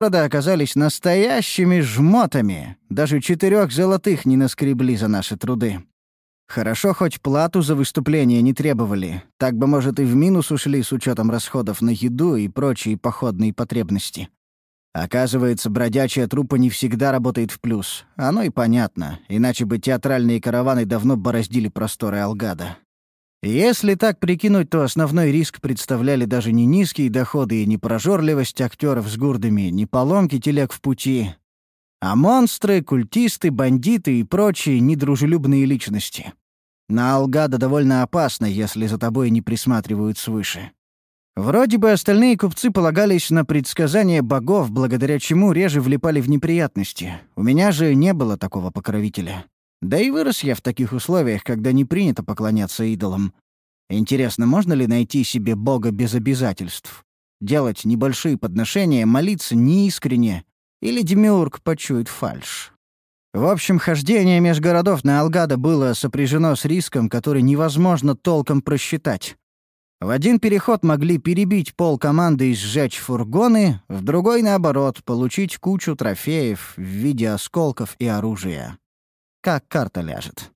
города оказались настоящими жмотами. Даже четырех золотых не наскребли за наши труды. Хорошо, хоть плату за выступление не требовали. Так бы, может, и в минус ушли с учетом расходов на еду и прочие походные потребности. Оказывается, бродячая труппа не всегда работает в плюс. Оно и понятно, иначе бы театральные караваны давно бороздили просторы Алгада. Если так прикинуть, то основной риск представляли даже не низкие доходы и не прожорливость актеров с гурдами, не поломки телег в пути, а монстры, культисты, бандиты и прочие недружелюбные личности. На Алгада довольно опасно, если за тобой не присматривают свыше. Вроде бы остальные купцы полагались на предсказания богов, благодаря чему реже влипали в неприятности. У меня же не было такого покровителя. Да и вырос я в таких условиях, когда не принято поклоняться идолам. Интересно, можно ли найти себе бога без обязательств? Делать небольшие подношения, молиться неискренне? Или Демиург почует фальш? В общем, хождение меж городов на Алгада было сопряжено с риском, который невозможно толком просчитать. В один переход могли перебить пол команды и сжечь фургоны, в другой, наоборот, получить кучу трофеев в виде осколков и оружия. Как карта ляжет.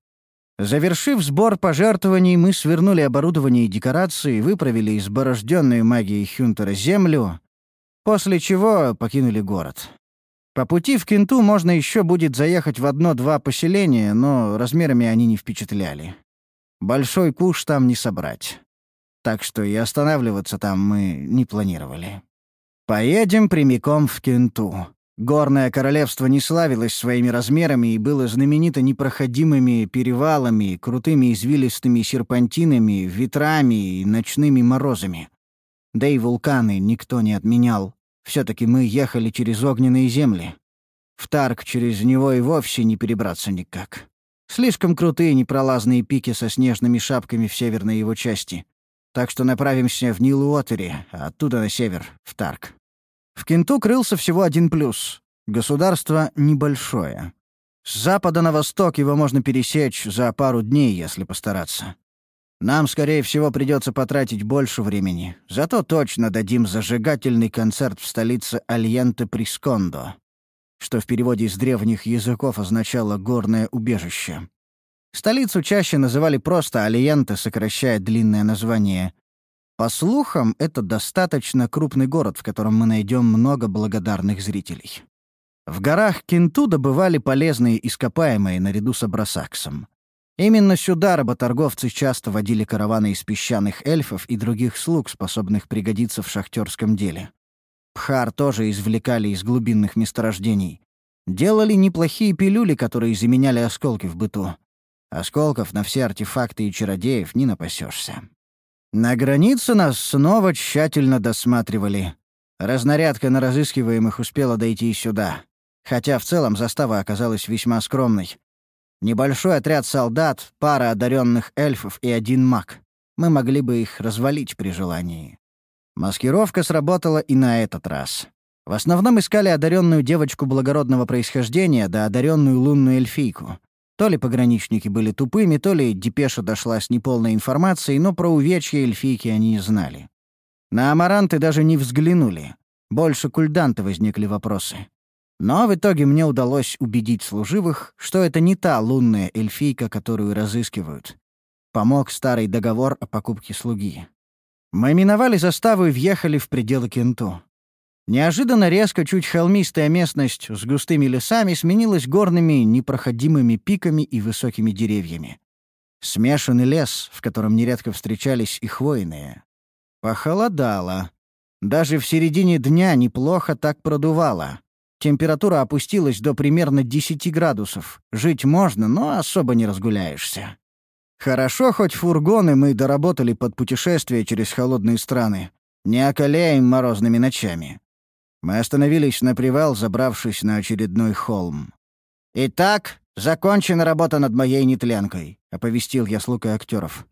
Завершив сбор пожертвований, мы свернули оборудование и декорации, выправили изборожденную магией Хюнтера землю, после чего покинули город. По пути в Кенту можно еще будет заехать в одно-два поселения, но размерами они не впечатляли. Большой куш там не собрать так что и останавливаться там мы не планировали. Поедем прямиком в Кенту. Горное королевство не славилось своими размерами и было знаменито непроходимыми перевалами, крутыми извилистыми серпантинами, ветрами и ночными морозами. Да и вулканы никто не отменял. все таки мы ехали через огненные земли. В Тарк через него и вовсе не перебраться никак. Слишком крутые непролазные пики со снежными шапками в северной его части. Так что направимся в Нилуотери, а оттуда на север, в Тарк. В Кенту крылся всего один плюс. Государство небольшое. С запада на восток его можно пересечь за пару дней, если постараться. Нам, скорее всего, придется потратить больше времени. Зато точно дадим зажигательный концерт в столице Альенте Прискондо, что в переводе из древних языков означало «горное убежище». Столицу чаще называли просто Алиенте, сокращая длинное название. По слухам, это достаточно крупный город, в котором мы найдем много благодарных зрителей. В горах Кенту добывали полезные ископаемые наряду с Абрасаксом. Именно сюда работорговцы часто водили караваны из песчаных эльфов и других слуг, способных пригодиться в шахтерском деле. Пхар тоже извлекали из глубинных месторождений. Делали неплохие пилюли, которые заменяли осколки в быту. Осколков на все артефакты и чародеев не напасешься. На границе нас снова тщательно досматривали. Разнарядка на разыскиваемых успела дойти сюда. Хотя в целом застава оказалась весьма скромной. Небольшой отряд солдат, пара одаренных эльфов и один маг. Мы могли бы их развалить при желании. Маскировка сработала и на этот раз. В основном искали одаренную девочку благородного происхождения да одаренную лунную эльфийку. То ли пограничники были тупыми, то ли депеша дошла с неполной информацией, но про увечья эльфийки они не знали. На амаранты даже не взглянули. Больше кульданты возникли вопросы. Но в итоге мне удалось убедить служивых, что это не та лунная эльфийка, которую разыскивают. Помог старый договор о покупке слуги. Мы миновали заставу и въехали в пределы Кенту. Неожиданно резко чуть холмистая местность с густыми лесами сменилась горными непроходимыми пиками и высокими деревьями. Смешанный лес, в котором нередко встречались и хвойные. Похолодало. Даже в середине дня неплохо так продувало. Температура опустилась до примерно 10 градусов. Жить можно, но особо не разгуляешься. Хорошо, хоть фургоны мы доработали под путешествие через холодные страны. Не околяем морозными ночами. Мы остановились на привал, забравшись на очередной холм. «Итак, закончена работа над моей нетленкой», — оповестил я слуг и актеров.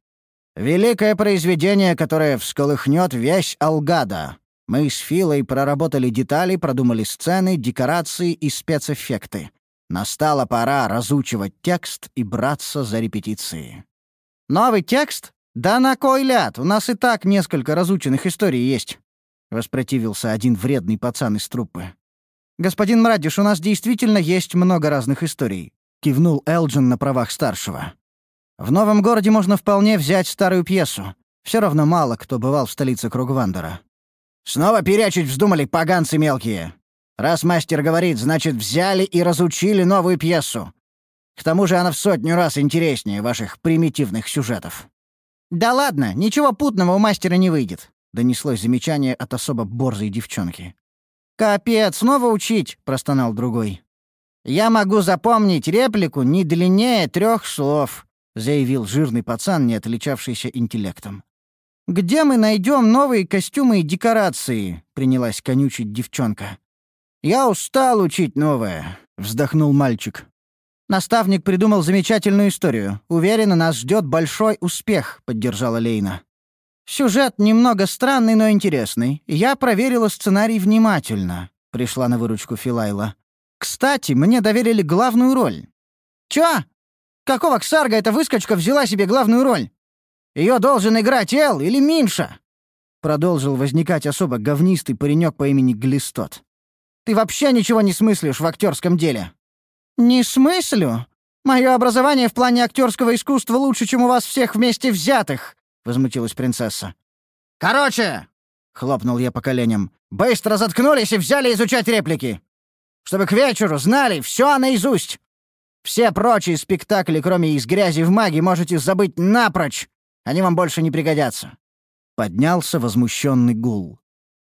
«Великое произведение, которое всколыхнет весь Алгада. Мы с Филой проработали детали, продумали сцены, декорации и спецэффекты. Настала пора разучивать текст и браться за репетиции». «Новый текст? Да на кой ляд? У нас и так несколько разученных историй есть. — воспротивился один вредный пацан из труппы. «Господин Мрадиш, у нас действительно есть много разных историй», — кивнул Элджин на правах старшего. «В новом городе можно вполне взять старую пьесу. Все равно мало кто бывал в столице Кругвандера». «Снова перечить вздумали, поганцы мелкие. Раз мастер говорит, значит, взяли и разучили новую пьесу. К тому же она в сотню раз интереснее ваших примитивных сюжетов». «Да ладно, ничего путного у мастера не выйдет», — донеслось замечание от особо борзой девчонки. «Капец, снова учить!» — простонал другой. «Я могу запомнить реплику не длиннее трех слов», — заявил жирный пацан, не отличавшийся интеллектом. «Где мы найдем новые костюмы и декорации?» — принялась конючить девчонка. «Я устал учить новое», — вздохнул мальчик. «Наставник придумал замечательную историю. Уверена, нас ждет большой успех», — поддержала Лейна. «Сюжет немного странный, но интересный. Я проверила сценарий внимательно», — пришла на выручку Филайла. «Кстати, мне доверили главную роль». «Чё? Какого ксарга эта выскочка взяла себе главную роль? Ее должен играть Эл или Минша?» Продолжил возникать особо говнистый паренек по имени Глистот. «Ты вообще ничего не смыслишь в актерском деле?» «Не смыслю. Мое образование в плане актерского искусства лучше, чем у вас всех вместе взятых», — возмутилась принцесса. «Короче!» — хлопнул я по коленям. «Быстро заткнулись и взяли изучать реплики! Чтобы к вечеру знали все наизусть! Все прочие спектакли, кроме «Из грязи в маги», можете забыть напрочь! Они вам больше не пригодятся!» Поднялся возмущенный гул.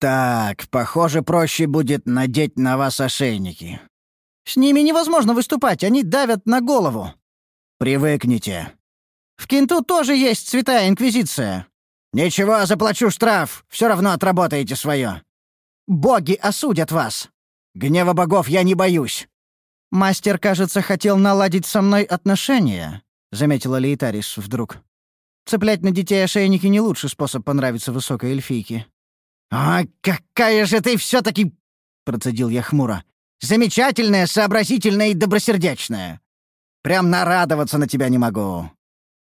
«Так, похоже, проще будет надеть на вас ошейники. С ними невозможно выступать, они давят на голову. Привыкните. В Кенту тоже есть святая инквизиция. Ничего, заплачу штраф, все равно отработаете свое. Боги осудят вас. Гнева богов я не боюсь. Мастер, кажется, хотел наладить со мной отношения, заметила Лейтарис вдруг. Цеплять на детей ошейники не лучший способ понравиться высокой эльфийке. «А какая же ты все-таки...» — процедил я хмуро. Замечательная, сообразительная и добросердечная. Прям нарадоваться на тебя не могу».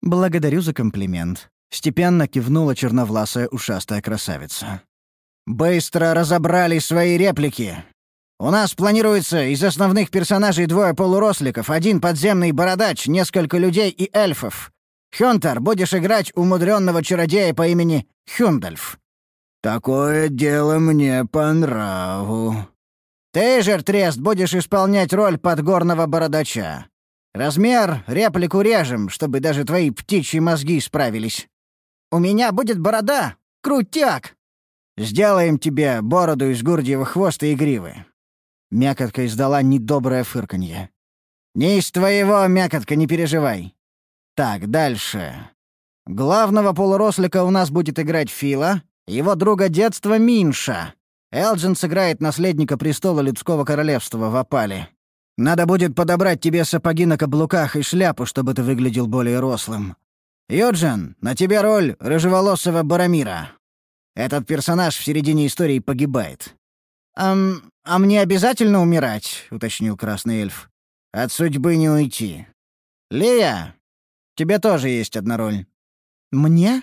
«Благодарю за комплимент», — степенно кивнула черновласая ушастая красавица. «Быстро разобрали свои реплики. У нас планируется из основных персонажей двое полуросликов, один подземный бородач, несколько людей и эльфов. Хюнтер, будешь играть умудренного чародея по имени Хюндальф». «Такое дело мне по нраву», ты же, Трест, будешь исполнять роль подгорного бородача. Размер реплику режем, чтобы даже твои птичьи мозги справились. У меня будет борода. Крутяк! Сделаем тебе бороду из гурдьего хвоста и гривы. Мякотка издала недоброе фырканье. «Не из твоего, мякотка, не переживай. Так, дальше. Главного полурослика у нас будет играть Фила, его друга детства Минша. Элджин сыграет наследника престола людского королевства в опале. Надо будет подобрать тебе сапоги на каблуках и шляпу, чтобы ты выглядел более рослым. Юджин, на тебе роль рыжеволосого Барамира. Этот персонаж в середине истории погибает. «Ам, а мне обязательно умирать?» — уточнил красный эльф. «От судьбы не уйти. Лея, тебе тоже есть одна роль». «Мне?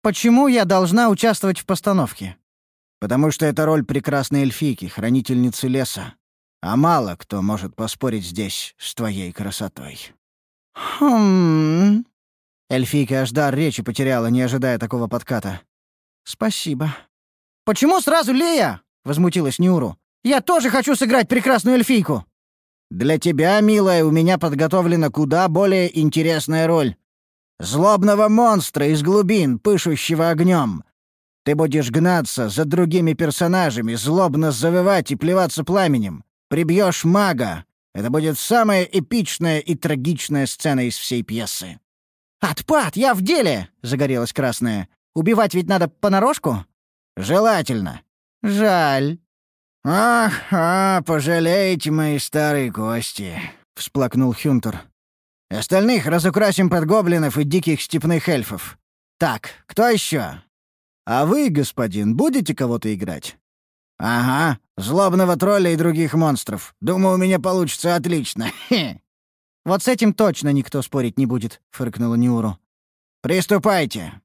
Почему я должна участвовать в постановке?» потому что это роль прекрасной эльфийки, хранительницы леса. А мало кто может поспорить здесь с твоей красотой». «Хм...» Эльфийка аж дар речи потеряла, не ожидая такого подката. «Спасибо». «Почему сразу Лея?» — возмутилась Нюру. «Я тоже хочу сыграть прекрасную эльфийку». «Для тебя, милая, у меня подготовлена куда более интересная роль. Злобного монстра из глубин, пышущего огнем, ты будешь гнаться за другими персонажами, злобно завывать и плеваться пламенем. Прибьешь мага. Это будет самая эпичная и трагичная сцена из всей пьесы». «Отпад, я в деле!» — загорелась красная. «Убивать ведь надо понарошку?» «Желательно». «Жаль». «Ах, а, пожалейте мои старые кости», — всплакнул Хюнтер. «Остальных разукрасим под гоблинов и диких степных эльфов. Так, кто еще? А вы, господин, будете кого-то играть?» «Ага, злобного тролля и других монстров. Думаю, у меня получится отлично. «Вот с этим точно никто спорить не будет», — фыркнула Нюру. «Приступайте!»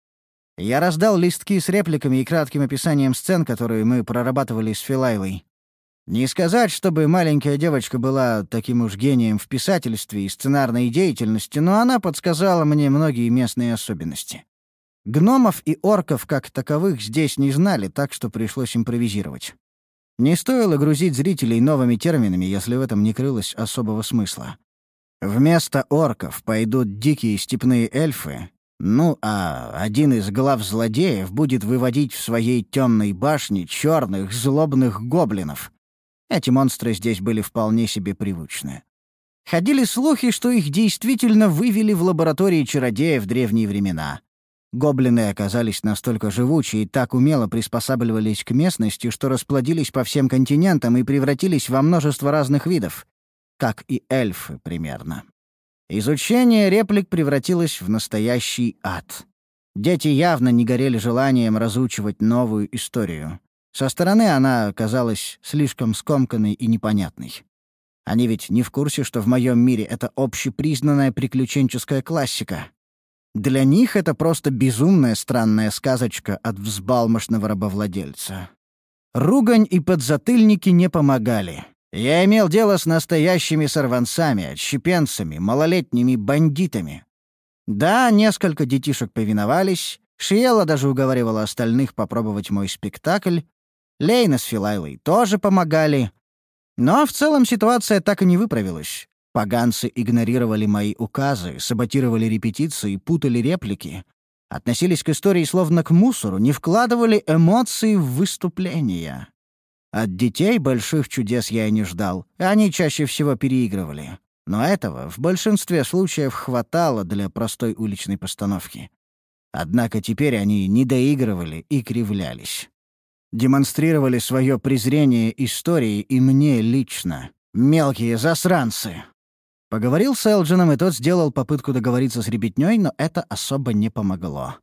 Я раздал листки с репликами и кратким описанием сцен, которые мы прорабатывали с Филайлой. Не сказать, чтобы маленькая девочка была таким уж гением в писательстве и сценарной деятельности, но она подсказала мне многие местные особенности. Гномов и орков как таковых здесь не знали, так что пришлось импровизировать. Не стоило грузить зрителей новыми терминами, если в этом не крылось особого смысла. Вместо орков пойдут дикие степные эльфы, ну а один из глав злодеев будет выводить в своей темной башне черных злобных гоблинов. Эти монстры здесь были вполне себе привычны. Ходили слухи, что их действительно вывели в лаборатории чародея в древние времена. Гоблины оказались настолько живучи и так умело приспосабливались к местности, что расплодились по всем континентам и превратились во множество разных видов как и эльфы примерно. Изучение реплик превратилось в настоящий ад. Дети явно не горели желанием разучивать новую историю. Со стороны она казалась слишком скомканной и непонятной. Они ведь не в курсе, что в моем мире это общепризнанная приключенческая классика. Для них это просто безумная странная сказочка от взбалмошного рабовладельца. Ругань и подзатыльники не помогали. Я имел дело с настоящими сорванцами, отщепенцами, малолетними бандитами. Да, несколько детишек повиновались, Шиела даже уговаривала остальных попробовать мой спектакль, Лейна с Филайлой тоже помогали. Но в целом ситуация так и не выправилась. Поганцы игнорировали мои указы, саботировали репетиции, путали реплики. Относились к истории словно к мусору, не вкладывали эмоции в выступления. От детей больших чудес я и не ждал. Они чаще всего переигрывали. Но этого в большинстве случаев хватало для простой уличной постановки. Однако теперь они не доигрывали и кривлялись. Демонстрировали свое презрение истории и мне лично. Мелкие засранцы. Поговорил с Элджином, и тот сделал попытку договориться с ребятней, но это особо не помогло.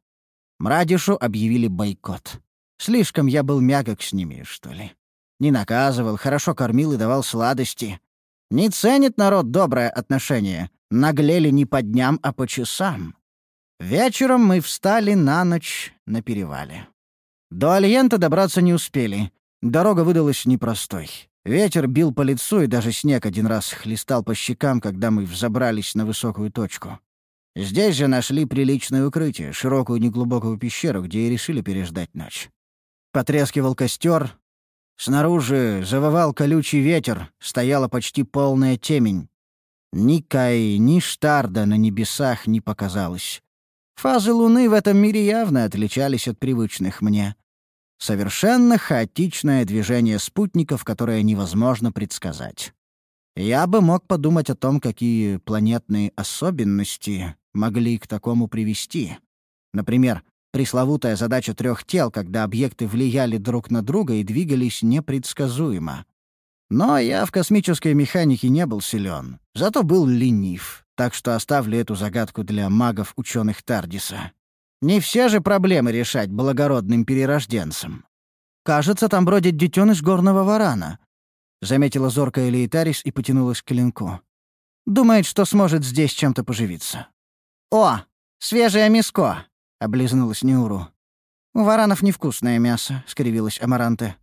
Мрадишу объявили бойкот. Слишком я был мягок с ними, что ли. Не наказывал, хорошо кормил и давал сладости. Не ценит народ доброе отношение. Наглели не по дням, а по часам. Вечером мы встали на ночь на перевале. До Альента добраться не успели. Дорога выдалась непростой. Ветер бил по лицу, и даже снег один раз хлестал по щекам, когда мы взобрались на высокую точку. Здесь же нашли приличное укрытие, широкую неглубокую пещеру, где и решили переждать ночь. Потрескивал костер, Снаружи завывал колючий ветер, стояла почти полная темень. Ни Кай, ни Штарда на небесах не показалось. Фазы Луны в этом мире явно отличались от привычных мне. Совершенно хаотичное движение спутников, которое невозможно предсказать. Я бы мог подумать о том, какие планетные особенности могли к такому привести. Например, Пресловутая задача трех тел, когда объекты влияли друг на друга и двигались непредсказуемо. Но я в космической механике не был силен, зато был ленив, так что оставлю эту загадку для магов-ученых Тардиса. Не все же проблемы решать благородным перерожденцам. «Кажется, там бродит детеныш горного варана», — заметила зоркая Лейтарис и потянулась к клинку. «Думает, что сможет здесь чем-то поживиться». «О, свежее миско!» — облизнулась Неуру. «У варанов невкусное мясо», — скривилась Амаранте.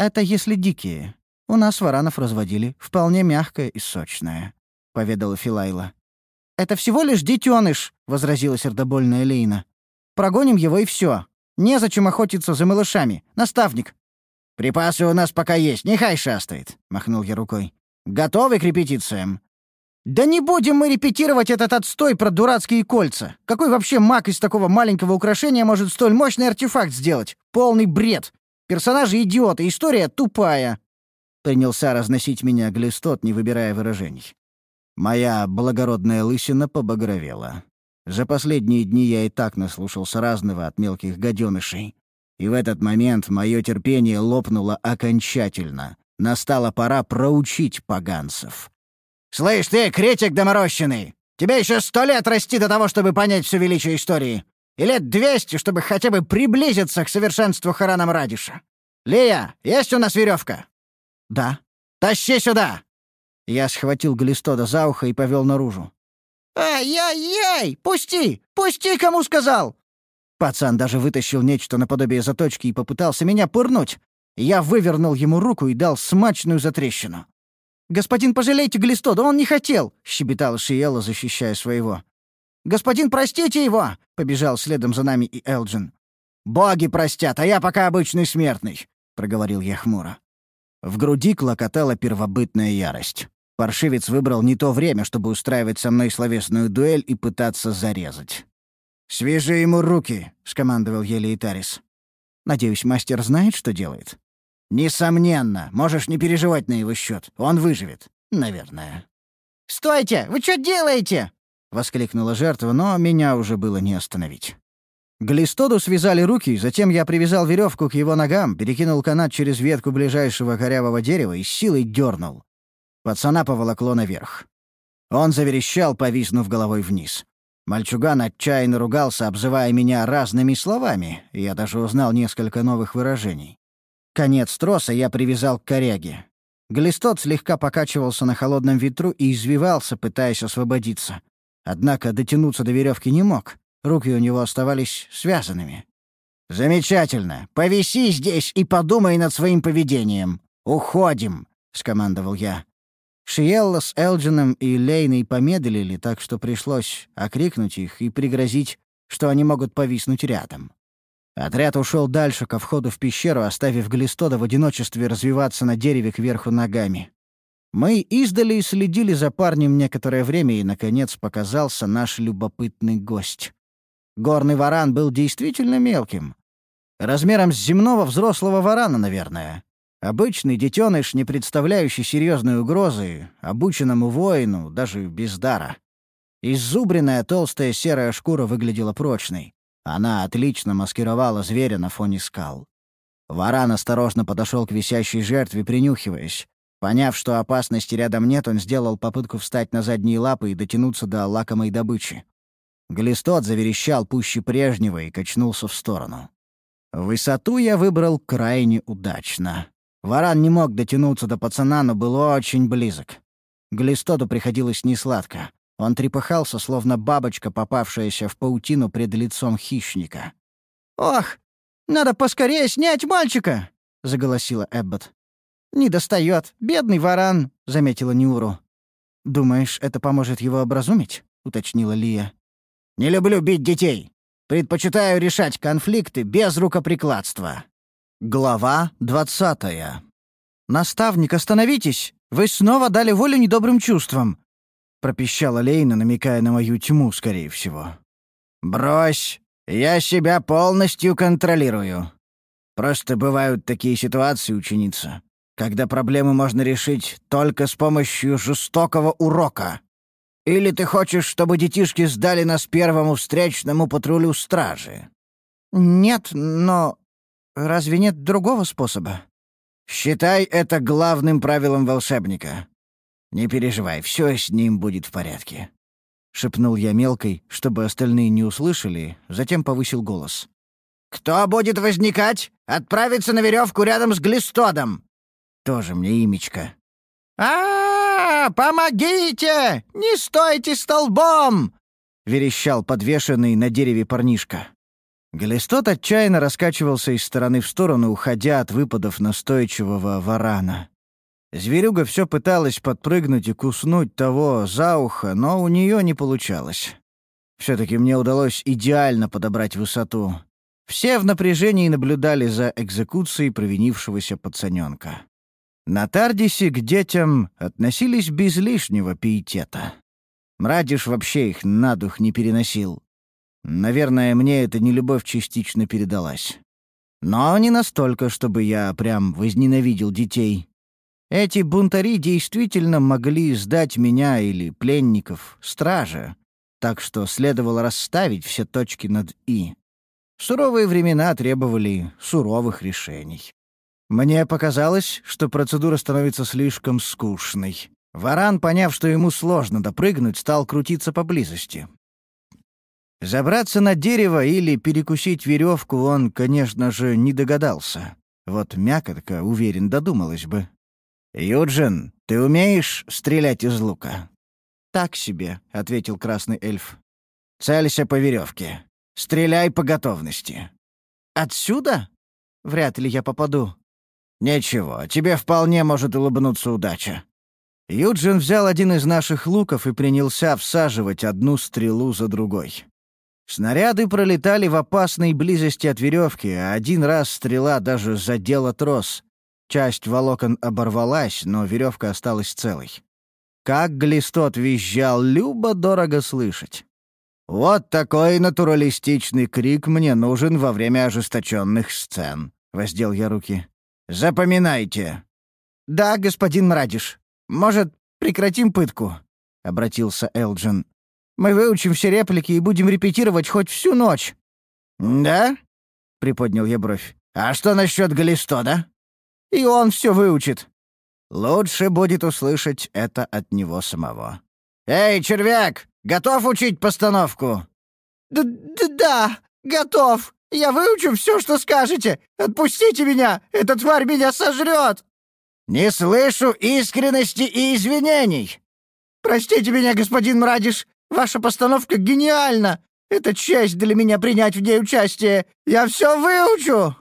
«Это если дикие. У нас варанов разводили. Вполне мягкое и сочное», — поведала Филайла. «Это всего лишь детеныш», — возразила сердобольная Лейна. «Прогоним его и все. Незачем охотиться за малышами. Наставник». «Припасы у нас пока есть, нехай шастает», — махнул я рукой. «Готовы к репетициям?» «Да не будем мы репетировать этот отстой про дурацкие кольца! Какой вообще маг из такого маленького украшения может столь мощный артефакт сделать? Полный бред! Персонажи идиоты, история тупая!» Принялся разносить меня глистот, не выбирая выражений. Моя благородная лысина побагровела. За последние дни я и так наслушался разного от мелких гаденышей. И в этот момент мое терпение лопнуло окончательно. Настала пора проучить поганцев. «Слышь ты, критик доморощенный! Тебе еще сто лет расти до того, чтобы понять всю величие истории. И лет двести, чтобы хотя бы приблизиться к совершенству Харанам Радиша. Лия, есть у нас веревка?» «Да». «Тащи сюда!» Я схватил Глистода за ухо и повел наружу. «Ай-яй-яй! Пусти! Пусти, кому сказал!» Пацан даже вытащил нечто наподобие заточки и попытался меня пырнуть. Я вывернул ему руку и дал смачную затрещину. «Господин, пожалейте Глистода, он не хотел!» — щебетала Шиела, защищая своего. «Господин, простите его!» — побежал следом за нами и Элджин. «Боги простят, а я пока обычный смертный», — проговорил я хмуро. В груди клокотала первобытная ярость. Паршивец выбрал не то время, чтобы устраивать со мной словесную дуэль и пытаться зарезать. «Свяжи ему руки», — скомандовал Елеитарис. «Надеюсь, мастер знает, что делает?» «Несомненно. Можешь не переживать на его счет. Он выживет. Наверное». «Стойте! Вы что делаете?» — воскликнула жертва, но меня уже было не остановить. Глистоду связали руки, затем я привязал веревку к его ногам, перекинул канат через ветку ближайшего корявого дерева и силой дернул. Пацана поволокло наверх. Он заверещал, повиснув головой вниз. Мальчуган отчаянно ругался, обзывая меня разными словами, я даже узнал несколько новых выражений. Конец троса я привязал к коряге. Глистот слегка покачивался на холодном ветру и извивался, пытаясь освободиться. Однако дотянуться до веревки не мог. Руки у него оставались связанными. «Замечательно. Повиси здесь и подумай над своим поведением. Уходим!» — скомандовал я. Шиелла с Элджином и Лейной помедлили, так что пришлось окрикнуть их и пригрозить, что они могут повиснуть рядом. Отряд ушел дальше, ко входу в пещеру, оставив Глистода в одиночестве развиваться на дереве кверху ногами. Мы издали и следили за парнем некоторое время, и, наконец, показался наш любопытный гость. Горный варан был действительно мелким. Размером с земного взрослого варана, наверное. Обычный детеныш, не представляющий серьезной угрозы, обученному воину, даже без дара. Иззубренная толстая серая шкура выглядела прочной. Она отлично маскировала зверя на фоне скал. Варан осторожно подошел к висящей жертве, принюхиваясь. Поняв, что опасности рядом нет, он сделал попытку встать на задние лапы и дотянуться до лакомой добычи. Глистот заверещал пуще прежнего и качнулся в сторону. Высоту я выбрал крайне удачно. Варан не мог дотянуться до пацана, но был очень близок. Глистоту приходилось несладко. Он трепыхался, словно бабочка, попавшаяся в паутину пред лицом хищника. «Ох, надо поскорее снять мальчика!» — заголосила Эббот. «Не достает, бедный варан», — заметила Нюру. «Думаешь, это поможет его образумить?» — уточнила Лия. Не люблю бить детей. Предпочитаю решать конфликты без рукоприкладства». Глава двадцатая. «Наставник, остановитесь! Вы снова дали волю недобрым чувствам!» — пропищала Лейна, намекая на мою тьму, скорее всего. «Брось! Я себя полностью контролирую. Просто бывают такие ситуации, ученица, когда проблемы можно решить только с помощью жестокого урока. Или ты хочешь, чтобы детишки сдали нас первому встречному патрулю стражи?» «Нет, но разве нет другого способа?» «Считай это главным правилом волшебника. Не переживай, все с ним будет в порядке». Шепнул я мелкой, чтобы остальные не услышали, затем повысил голос. «Кто будет возникать? Отправиться на веревку рядом с Глистодом!» Тоже мне имечко. а Помогите! Не стойте столбом!» — верещал подвешенный на дереве парнишка. Глистот отчаянно раскачивался из стороны в сторону, уходя от выпадов настойчивого варана. Зверюга все пыталась подпрыгнуть и куснуть того за ухо, но у нее не получалось. Все-таки мне удалось идеально подобрать высоту. Все в напряжении наблюдали за экзекуцией провинившегося пацаненка. На Тардисе к детям относились без лишнего пиетета. Мрадиш вообще их на дух не переносил. Наверное, мне эта нелюбовь частично передалась. Но не настолько, чтобы я прям возненавидел детей. Эти бунтари действительно могли сдать меня или пленников страже, так что следовало расставить все точки над «и». Суровые времена требовали суровых решений. Мне показалось, что процедура становится слишком скучной. Варан, поняв, что ему сложно допрыгнуть, стал крутиться поблизости. Забраться на дерево или перекусить веревку он, конечно же, не догадался. Вот мякотка, уверен, додумалась бы. «Юджин, ты умеешь стрелять из лука?» «Так себе», — ответил красный эльф. «Целься по веревке. Стреляй по готовности». «Отсюда? Вряд ли я попаду. «Ничего, тебе вполне может улыбнуться удача». Юджин взял один из наших луков и принялся всаживать одну стрелу за другой. Снаряды пролетали в опасной близости от веревки, а один раз стрела даже задела трос. Часть волокон оборвалась, но веревка осталась целой. Как глистот визжал, любо-дорого слышать. «Вот такой натуралистичный крик мне нужен во время ожесточенных сцен», — воздел я руки. «Запоминайте». «Да, господин Мрадиш. Может, прекратим пытку?» — обратился Элджин. Мы выучим все реплики и будем репетировать хоть всю ночь». «Да?» — приподнял я бровь. «А что насчет Галистода?» «И он все выучит». «Лучше будет услышать это от него самого». «Эй, червяк, готов учить постановку?» «Да, да, да готов. Я выучу все, что скажете. Отпустите меня, эта тварь меня сожрет!» «Не слышу искренности и извинений!» «Простите меня, господин Мрадиш, Ваша постановка гениальна! Это честь для меня принять в ней участие! Я все выучу!»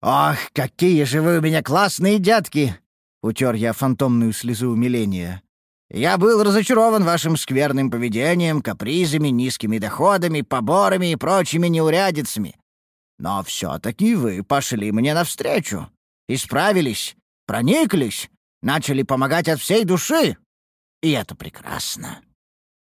«Ох, какие же вы у меня классные дядки!» — утер я фантомную слезу умиления. «Я был разочарован вашим скверным поведением, капризами, низкими доходами, поборами и прочими неурядицами. Но все-таки вы пошли мне навстречу, исправились, прониклись, начали помогать от всей души. И это прекрасно.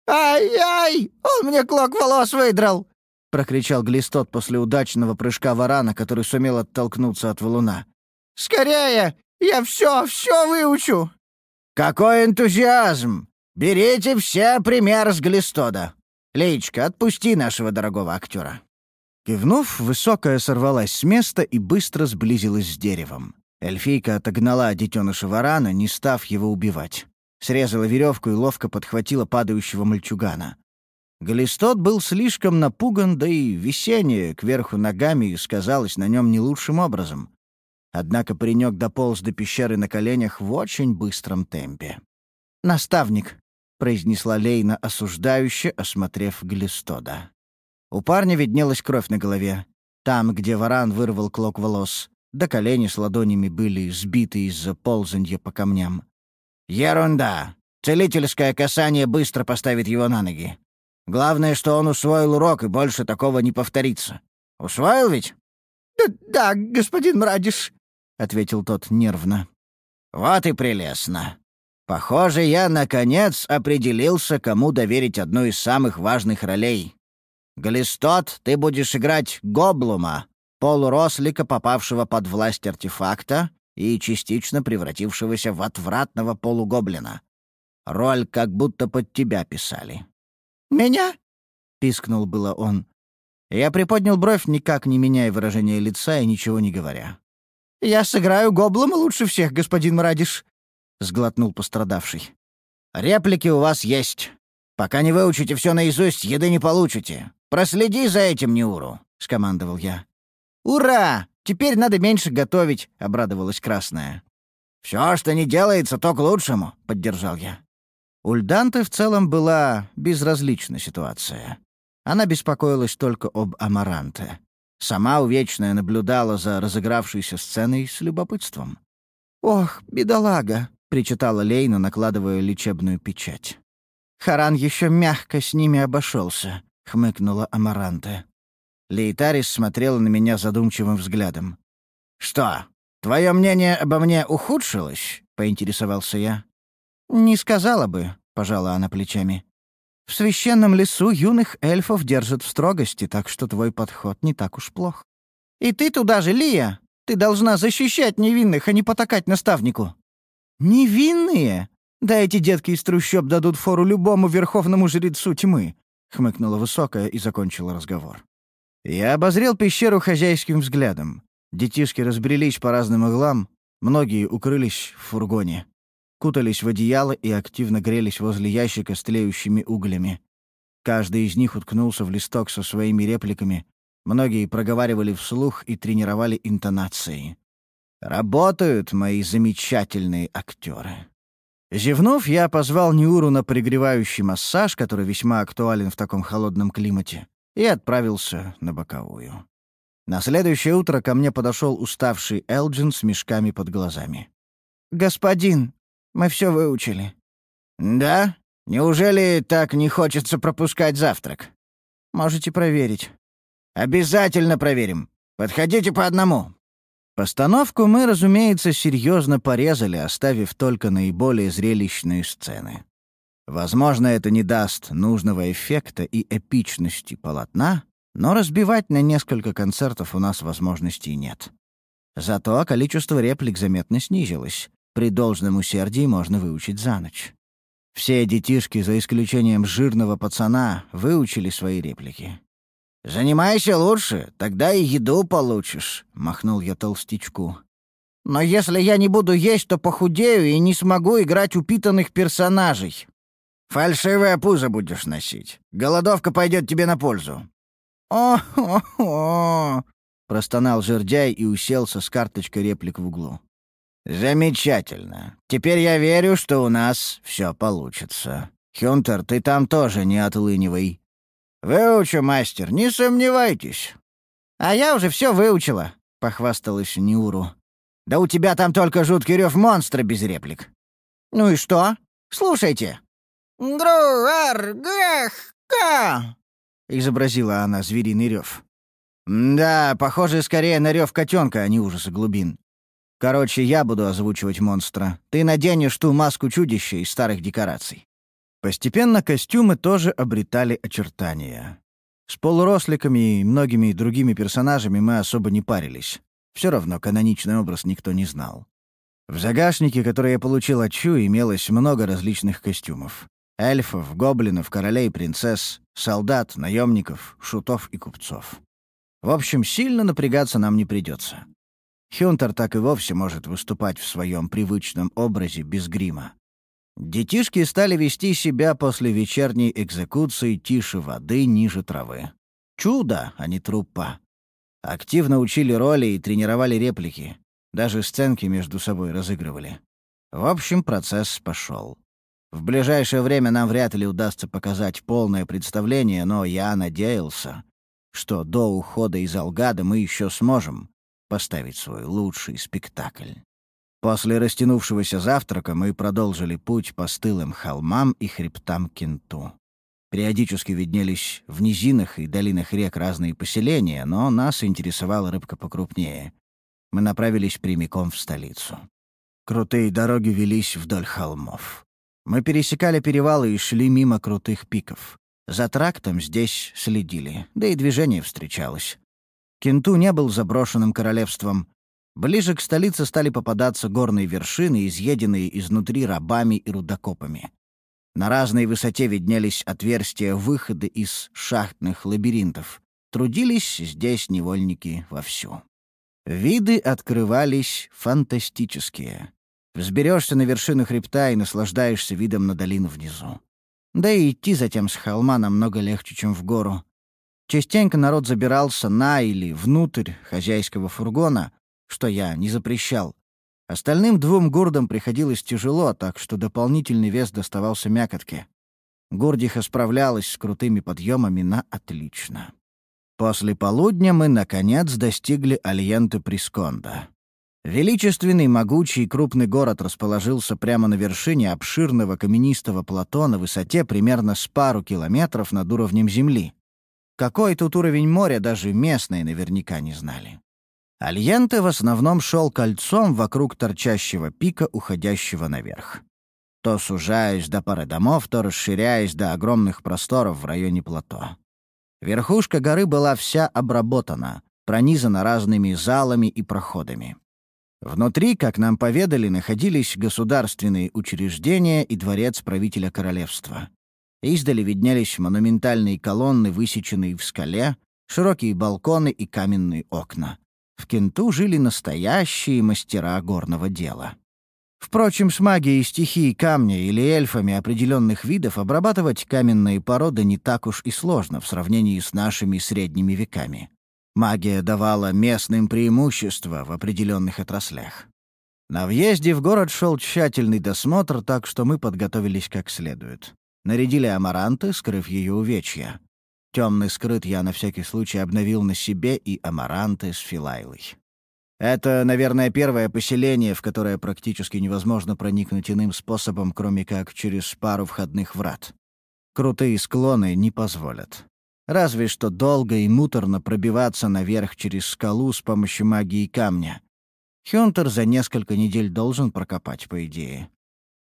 «Ай-яй! Он мне клок волос выдрал!» — прокричал Глистот после удачного прыжка варана, который сумел оттолкнуться от валуна. «Скорее! Я все, все выучу!» «Какой энтузиазм! Берите все пример с Глистода! Леечка, отпусти нашего дорогого актера!» Кивнув, высокая сорвалась с места и быстро сблизилась с деревом. Эльфийка отогнала детеныша варана, не став его убивать. Срезала веревку и ловко подхватила падающего мальчугана. Галистот был слишком напуган, да и весеннее кверху ногами сказалось на нем не лучшим образом. Однако паренек дополз до пещеры на коленях в очень быстром темпе. «Наставник», — произнесла Лейна осуждающе, осмотрев Глистода. У парня виднелась кровь на голове. Там, где варан вырвал клок волос, да колени с ладонями были сбиты из-за ползанья по камням. «Ерунда. Целительское касание быстро поставит его на ноги. Главное, что он усвоил урок, и больше такого не повторится. Усвоил ведь?» «Да, да господин Мрадиш», — ответил тот нервно. «Вот и прелестно. Похоже, я, наконец, определился, кому доверить одну из самых важных ролей. Глистот, ты будешь играть Гоблума, полурослика, попавшего под власть артефакта, и частично превратившегося в отвратного полугоблина. Роль как будто под тебя писали. «Меня?» — пискнул было он. Я приподнял бровь, никак не меняя выражения лица и ничего не говоря. «Я сыграю гоблома лучше всех, господин Мрадиш», — сглотнул пострадавший. «Реплики у вас есть. Пока не выучите все наизусть, еды не получите. Проследи за этим, Неуру», — скомандовал я. «Ура! Теперь надо меньше готовить», — обрадовалась Красная. «Все, что не делается, то к лучшему», — поддержал я. У Льданты в целом была безразлична ситуация. Она беспокоилась только об Амаранте. Сама увечная наблюдала за разыгравшейся сценой с любопытством. «Ох, бедолага!» — причитала Лейна, накладывая лечебную печать. «Харан еще мягко с ними обошелся», — хмыкнула Амаранте. Лейтарис смотрела на меня задумчивым взглядом. «Что, твое мнение обо мне ухудшилось?» — поинтересовался я. «Не сказала бы», — пожала она плечами. «В священном лесу юных эльфов держат в строгости, так что твой подход не так уж плох. И ты туда же, Лия! Ты должна защищать невинных, а не потакать наставнику». «Невинные? Да эти детки из трущоб дадут фору любому верховному жрецу тьмы», — хмыкнула высокая и закончила разговор. Я обозрел пещеру хозяйским взглядом. Детишки разбрелись по разным углам, многие укрылись в фургоне. Кутались в одеяло и активно грелись возле ящика с тлеющими углями. Каждый из них уткнулся в листок со своими репликами. Многие проговаривали вслух и тренировали интонации. Работают мои замечательные актеры. Зевнув, я позвал Неуру на пригревающий массаж, который весьма актуален в таком холодном климате и отправился на боковую. На следующее утро ко мне подошел уставший Элджин с мешками под глазами. «Господин, мы все выучили». «Да? Неужели так не хочется пропускать завтрак?» «Можете проверить». «Обязательно проверим. Подходите по одному». Постановку мы, разумеется, серьезно порезали, оставив только наиболее зрелищные сцены. Возможно, это не даст нужного эффекта и эпичности полотна, но разбивать на несколько концертов у нас возможностей нет. Зато количество реплик заметно снизилось. При должном усердии можно выучить за ночь. Все детишки, за исключением жирного пацана, выучили свои реплики. «Занимайся лучше, тогда и еду получишь», — махнул я толстячку. «Но если я не буду есть, то похудею и не смогу играть упитанных персонажей». «Фальшивое пузо будешь носить. Голодовка пойдет тебе на пользу». «О-хо-хо!» — простонал жердяй и уселся с карточкой реплик в углу. «Замечательно. Теперь я верю, что у нас все получится. Хюнтер, ты там тоже не отлынивай. «Выучу, мастер, не сомневайтесь». «А я уже все выучила», — похвасталась Нюру. «Да у тебя там только жуткий рев монстра без реплик». «Ну и что? Слушайте». «Груар, грех, ка!» — изобразила она звериный рев. «Да, похоже скорее на рев котенка, а не ужаса глубин. Короче, я буду озвучивать монстра. Ты наденешь ту маску чудища из старых декораций». Постепенно костюмы тоже обретали очертания. С полуросликами и многими другими персонажами мы особо не парились. Все равно каноничный образ никто не знал. В загашнике, который я получил от Чу, имелось много различных костюмов. Эльфов, гоблинов, королей, принцесс, солдат, наемников, шутов и купцов. В общем, сильно напрягаться нам не придется. Хюнтер так и вовсе может выступать в своем привычном образе без грима. Детишки стали вести себя после вечерней экзекуции тише воды, ниже травы. Чудо, а не труппа. Активно учили роли и тренировали реплики. Даже сценки между собой разыгрывали. В общем, процесс пошел. В ближайшее время нам вряд ли удастся показать полное представление, но я надеялся, что до ухода из Алгада мы еще сможем поставить свой лучший спектакль. После растянувшегося завтрака мы продолжили путь по стылым холмам и хребтам Кенту. Периодически виднелись в низинах и долинах рек разные поселения, но нас интересовала рыбка покрупнее. Мы направились прямиком в столицу. Крутые дороги велись вдоль холмов. Мы пересекали перевалы и шли мимо крутых пиков. За трактом здесь следили, да и движение встречалось. Кенту не был заброшенным королевством, Ближе к столице стали попадаться горные вершины, изъеденные изнутри рабами и рудокопами. На разной высоте виднелись отверстия выхода из шахтных лабиринтов. Трудились здесь невольники вовсю. Виды открывались фантастические. Взберешься на вершину хребта и наслаждаешься видом на долину внизу. Да и идти затем с холма намного легче, чем в гору. Частенько народ забирался на или внутрь хозяйского фургона, что я не запрещал. Остальным двум гурдам приходилось тяжело, так что дополнительный вес доставался мякотке. Гурдиха справлялась с крутыми подъемами на отлично. После полудня мы, наконец, достигли Альенты Присконда. Величественный, могучий и крупный город расположился прямо на вершине обширного каменистого плато на высоте примерно с пару километров над уровнем земли. Какой тут уровень моря, даже местные наверняка не знали. Альенте в основном шел кольцом вокруг торчащего пика, уходящего наверх. То сужаясь до пары домов, то расширяясь до огромных просторов в районе плато. Верхушка горы была вся обработана, пронизана разными залами и проходами. Внутри, как нам поведали, находились государственные учреждения и дворец правителя королевства. Издали виднелись монументальные колонны, высеченные в скале, широкие балконы и каменные окна. В Кенту жили настоящие мастера горного дела. Впрочем, с магией стихии камня или эльфами определенных видов обрабатывать каменные породы не так уж и сложно в сравнении с нашими средними веками. Магия давала местным преимущества в определенных отраслях. На въезде в город шел тщательный досмотр, так что мы подготовились как следует. Нарядили амаранты, скрыв ее увечья. Темный скрыт я на всякий случай обновил на себе и амаранты с Филайлой. Это, наверное, первое поселение, в которое практически невозможно проникнуть иным способом, кроме как через пару входных врат. Крутые склоны не позволят. Разве что долго и муторно пробиваться наверх через скалу с помощью магии камня. Хюнтер за несколько недель должен прокопать, по идее.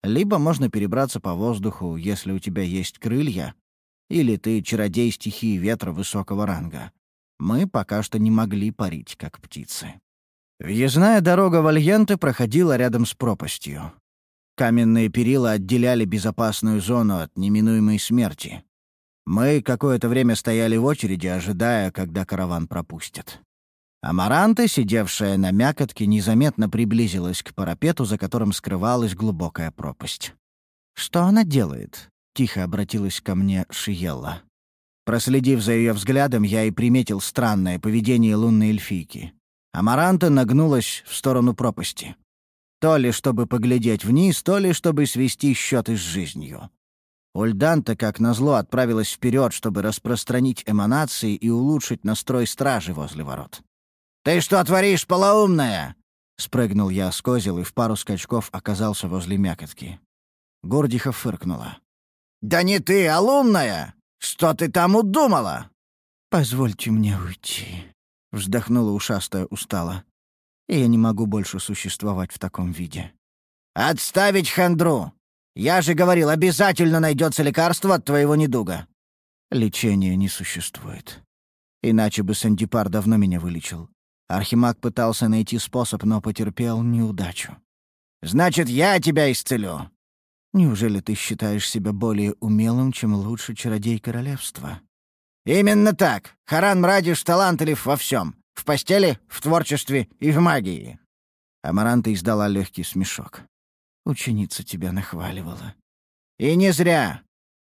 Либо можно перебраться по воздуху, если у тебя есть крылья, или ты чародей стихии ветра высокого ранга. Мы пока что не могли парить, как птицы. Въездная дорога в Альенте проходила рядом с пропастью. Каменные перила отделяли безопасную зону от неминуемой смерти. Мы какое-то время стояли в очереди, ожидая, когда караван пропустят. Амаранта, сидевшая на мякотке, незаметно приблизилась к парапету, за которым скрывалась глубокая пропасть. «Что она делает?» — тихо обратилась ко мне Шиелла. Проследив за ее взглядом, я и приметил странное поведение лунной эльфийки. Амаранта нагнулась в сторону пропасти. То ли чтобы поглядеть вниз, то ли чтобы свести счеты с жизнью. Ульданта, как назло, отправилась вперед, чтобы распространить эманации и улучшить настрой стражи возле ворот. «Ты что творишь, полоумная?» Спрыгнул я с козел и в пару скачков оказался возле мякотки. Гордиха фыркнула. «Да не ты, а лунная! Что ты там удумала?» «Позвольте мне уйти», Вздохнула ушастая устало. я не могу больше существовать в таком виде. «Отставить хандру! Я же говорил, обязательно найдется лекарство от твоего недуга!» Лечения не существует. Иначе бы Сандипар давно меня вылечил. Архимаг пытался найти способ, но потерпел неудачу. «Значит, я тебя исцелю!» «Неужели ты считаешь себя более умелым, чем лучший чародей королевства?» «Именно так. Харан Мрадиш талантлив во всем. В постели, в творчестве и в магии». Амаранта издала легкий смешок. «Ученица тебя нахваливала». «И не зря.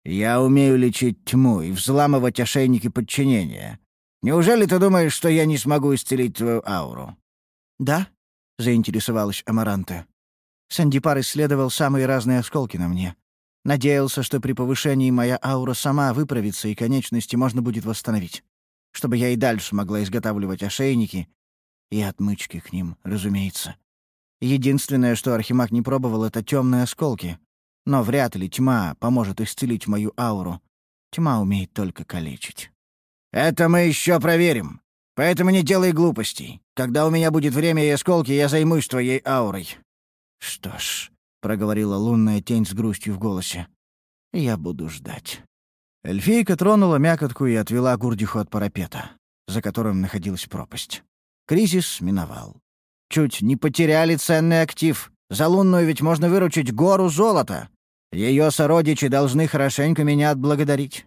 Я умею лечить тьму и взламывать ошейники подчинения. Неужели ты думаешь, что я не смогу исцелить твою ауру?» «Да?» — заинтересовалась Амаранта. Сандипар исследовал самые разные осколки на мне. Надеялся, что при повышении моя аура сама выправится и конечности можно будет восстановить. Чтобы я и дальше могла изготавливать ошейники и отмычки к ним, разумеется. Единственное, что Архимаг не пробовал, — это темные осколки. Но вряд ли тьма поможет исцелить мою ауру. Тьма умеет только калечить. «Это мы еще проверим. Поэтому не делай глупостей. Когда у меня будет время и осколки, я займусь твоей аурой». «Что ж, — проговорила лунная тень с грустью в голосе. «Я буду ждать». Эльфийка тронула мякотку и отвела Гурдиху от парапета, за которым находилась пропасть. Кризис миновал. Чуть не потеряли ценный актив. За лунную ведь можно выручить гору золота. Ее сородичи должны хорошенько меня отблагодарить.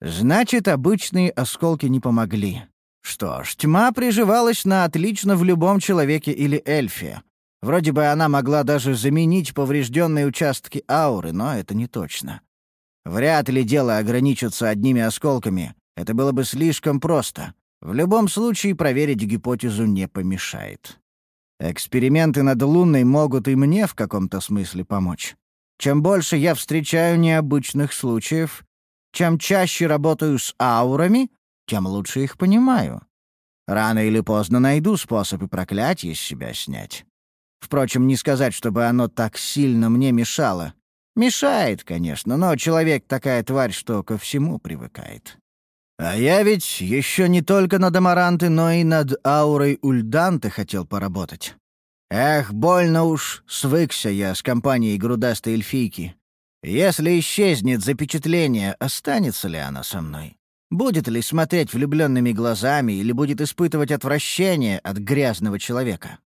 Значит, обычные осколки не помогли. Что ж, тьма приживалась на отлично в любом человеке или эльфе. Вроде бы она могла даже заменить поврежденные участки ауры, но это не точно. Вряд ли дело ограничится одними осколками. Это было бы слишком просто. В любом случае проверить гипотезу не помешает. Эксперименты над Луной могут и мне в каком-то смысле помочь. Чем больше я встречаю необычных случаев, чем чаще работаю с аурами, тем лучше их понимаю. Рано или поздно найду способ и проклятие с себя снять. Впрочем, не сказать, чтобы оно так сильно мне мешало. Мешает, конечно, но человек такая тварь, что ко всему привыкает. А я ведь еще не только над Амаранты, но и над аурой Ульданты хотел поработать. Эх, больно уж свыкся я с компанией грудастой эльфийки. Если исчезнет запечатление, останется ли она со мной? Будет ли смотреть влюбленными глазами или будет испытывать отвращение от грязного человека?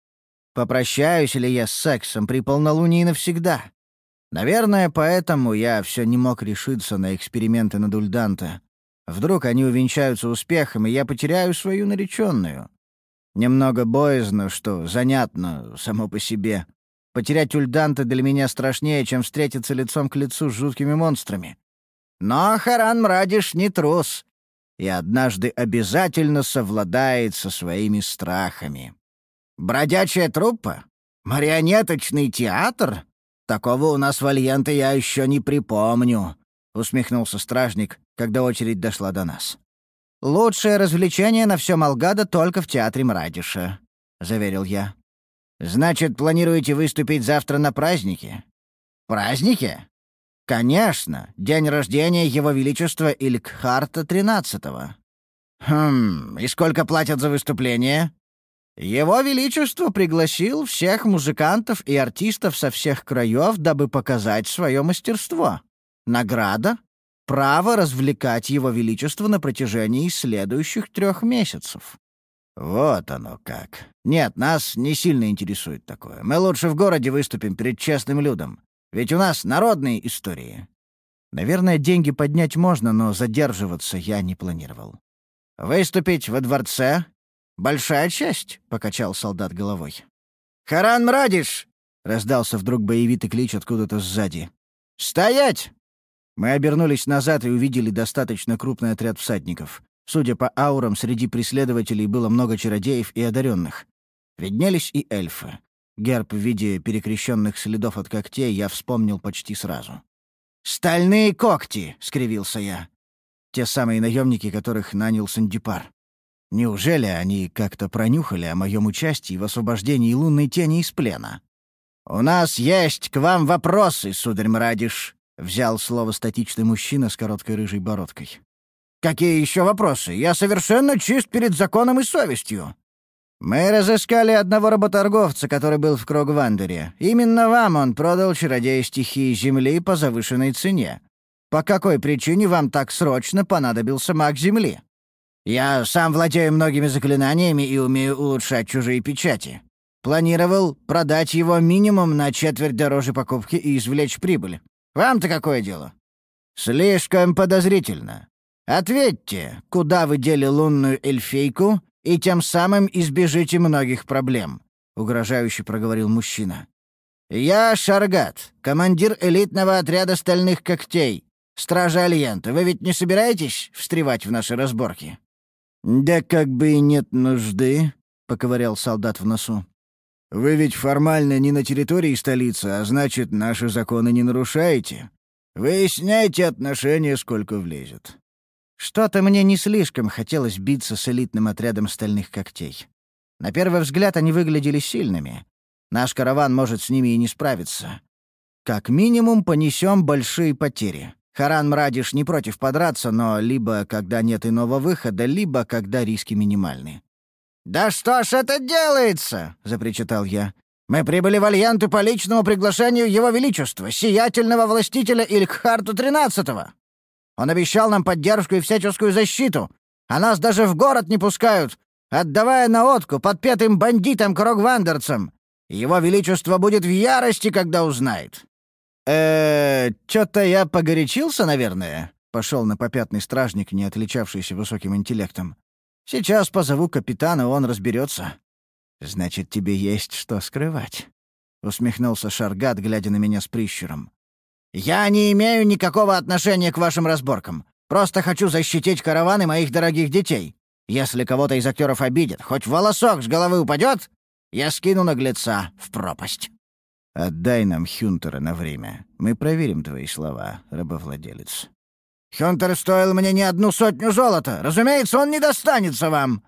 Попрощаюсь ли я с сексом при полнолунии навсегда? Наверное, поэтому я все не мог решиться на эксперименты над Ульданте. Вдруг они увенчаются успехом, и я потеряю свою нареченную. Немного боязно, что занятно само по себе. Потерять Ульданте для меня страшнее, чем встретиться лицом к лицу с жуткими монстрами. Но Харан Мрадиш не трус, и однажды обязательно совладает со своими страхами. Бродячая труппа? Марионеточный театр? Такого у нас в Альенте я еще не припомню», — усмехнулся стражник, когда очередь дошла до нас. Лучшее развлечение на все Малгада только в театре Мрадиша», — заверил я. «Значит, планируете выступить завтра на празднике?» «Празднике?» «Конечно, день рождения Его Величества Илькхарта XIII». «Хм, и сколько платят за выступление?» «Его Величество пригласил всех музыкантов и артистов со всех краев, дабы показать свое мастерство. Награда — право развлекать Его Величество на протяжении следующих трех месяцев». «Вот оно как. Нет, нас не сильно интересует такое. Мы лучше в городе выступим перед честным людом. Ведь у нас народные истории. Наверное, деньги поднять можно, но задерживаться я не планировал. «Выступить во дворце? Большая честь», — покачал солдат головой. «Харан Мрадиш!» — раздался вдруг боевитый клич откуда-то сзади. «Стоять!» Мы обернулись назад и увидели достаточно крупный отряд всадников. Судя по аурам, среди преследователей было много чародеев и одаренных. Виднелись и эльфы. Герб в виде перекрещенных следов от когтей я вспомнил почти сразу. «Стальные когти!» — скривился я. Те самые наемники, которых нанял Сандипар. Неужели они как-то пронюхали о моем участии в освобождении лунной тени из плена? «У нас есть к вам вопросы, сударь Мрадиш», — взял слово статичный мужчина с короткой рыжей бородкой. «Какие еще вопросы? Я совершенно чист перед законом и совестью. «Мы разыскали одного работорговца, который был в Крогвандере. Именно вам он продал чародея стихии Земли по завышенной цене. По какой причине вам так срочно понадобился маг Земли?» «Я сам владею многими заклинаниями и умею улучшать чужие печати. Планировал продать его минимум на четверть дороже покупки и извлечь прибыль. Вам-то какое дело?» «Слишком подозрительно. Ответьте, куда вы дели лунную эльфейку и тем самым избежите многих проблем», — угрожающе проговорил мужчина. «Я Шаргат, командир элитного отряда стальных когтей. Стража Альянта, вы ведь не собираетесь встревать в наши разборки?» «Да как бы и нет нужды», — поковырял солдат в носу. «Вы ведь формально не на территории столицы, а значит, наши законы не нарушаете. Выясняйте отношения, сколько влезет. Что-то мне не слишком хотелось биться с элитным отрядом стальных когтей. На первый взгляд они выглядели сильными. Наш караван может с ними и не справиться. Как минимум понесем большие потери. Харан Мрадиш не против подраться, но либо когда нет иного выхода, либо когда риски минимальны. «Да что ж это делается?» — запричитал я. «Мы прибыли в Альянту по личному приглашению Его Величества, сиятельного властителя Илькхарту XIII. Он обещал нам поддержку и всяческую защиту, а нас даже в город не пускают, отдавая на откуп подпетым бандитам-крогвандерцам. Его Величество будет в ярости, когда узнает». э чё-то я погорячился, наверное», — пошел на попятный стражник, не отличавшийся высоким интеллектом. «Сейчас позову капитана, он разберется. «Значит, тебе есть что скрывать», — усмехнулся Шаргат, глядя на меня с прищуром. «Я не имею никакого отношения к вашим разборкам. Просто хочу защитить караваны моих дорогих детей. Если кого-то из актеров обидят, хоть волосок с головы упадет, я скину наглеца в пропасть». «Отдай нам Хюнтера на время. Мы проверим твои слова, рабовладелец». «Хюнтер стоил мне не одну сотню золота. Разумеется, он не достанется вам».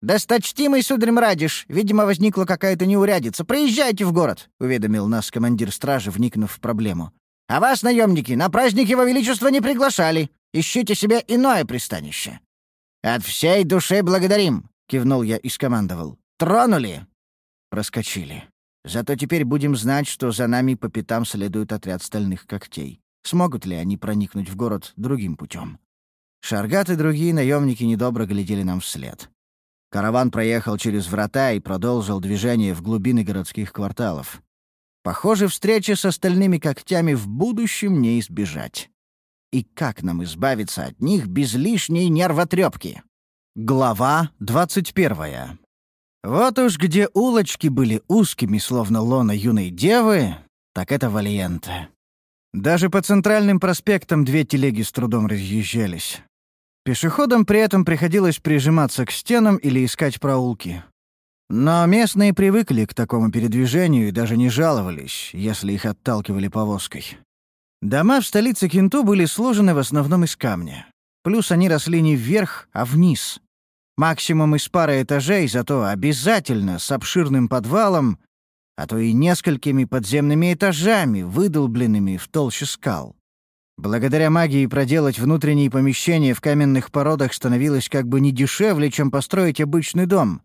«Досточтимый сударь Мрадиш, видимо, возникла какая-то неурядица. Проезжайте в город», — уведомил нас командир стражи, вникнув в проблему. А вас, наемники, на праздник Его Величества не приглашали. Ищите себе иное пристанище». «От всей души благодарим», — кивнул я и скомандовал. «Тронули?» Проскочили. Зато теперь будем знать, что за нами по пятам следует отряд стальных когтей. Смогут ли они проникнуть в город другим путем? Шаргат и другие наемники недобро глядели нам вслед. Караван проехал через врата и продолжил движение в глубины городских кварталов. Похоже, встречи с остальными когтями в будущем не избежать. И как нам избавиться от них без лишней нервотрепки? Глава двадцать первая. Вот уж где улочки были узкими, словно лона юной девы, так это Валиенте. Даже по центральным проспектам две телеги с трудом разъезжались. Пешеходам при этом приходилось прижиматься к стенам или искать проулки. Но местные привыкли к такому передвижению и даже не жаловались, если их отталкивали повозкой. Дома в столице Кенту были сложены в основном из камня. Плюс они росли не вверх, а вниз. Максимум из пары этажей, зато обязательно с обширным подвалом, а то и несколькими подземными этажами, выдолбленными в толще скал. Благодаря магии проделать внутренние помещения в каменных породах становилось как бы не дешевле, чем построить обычный дом.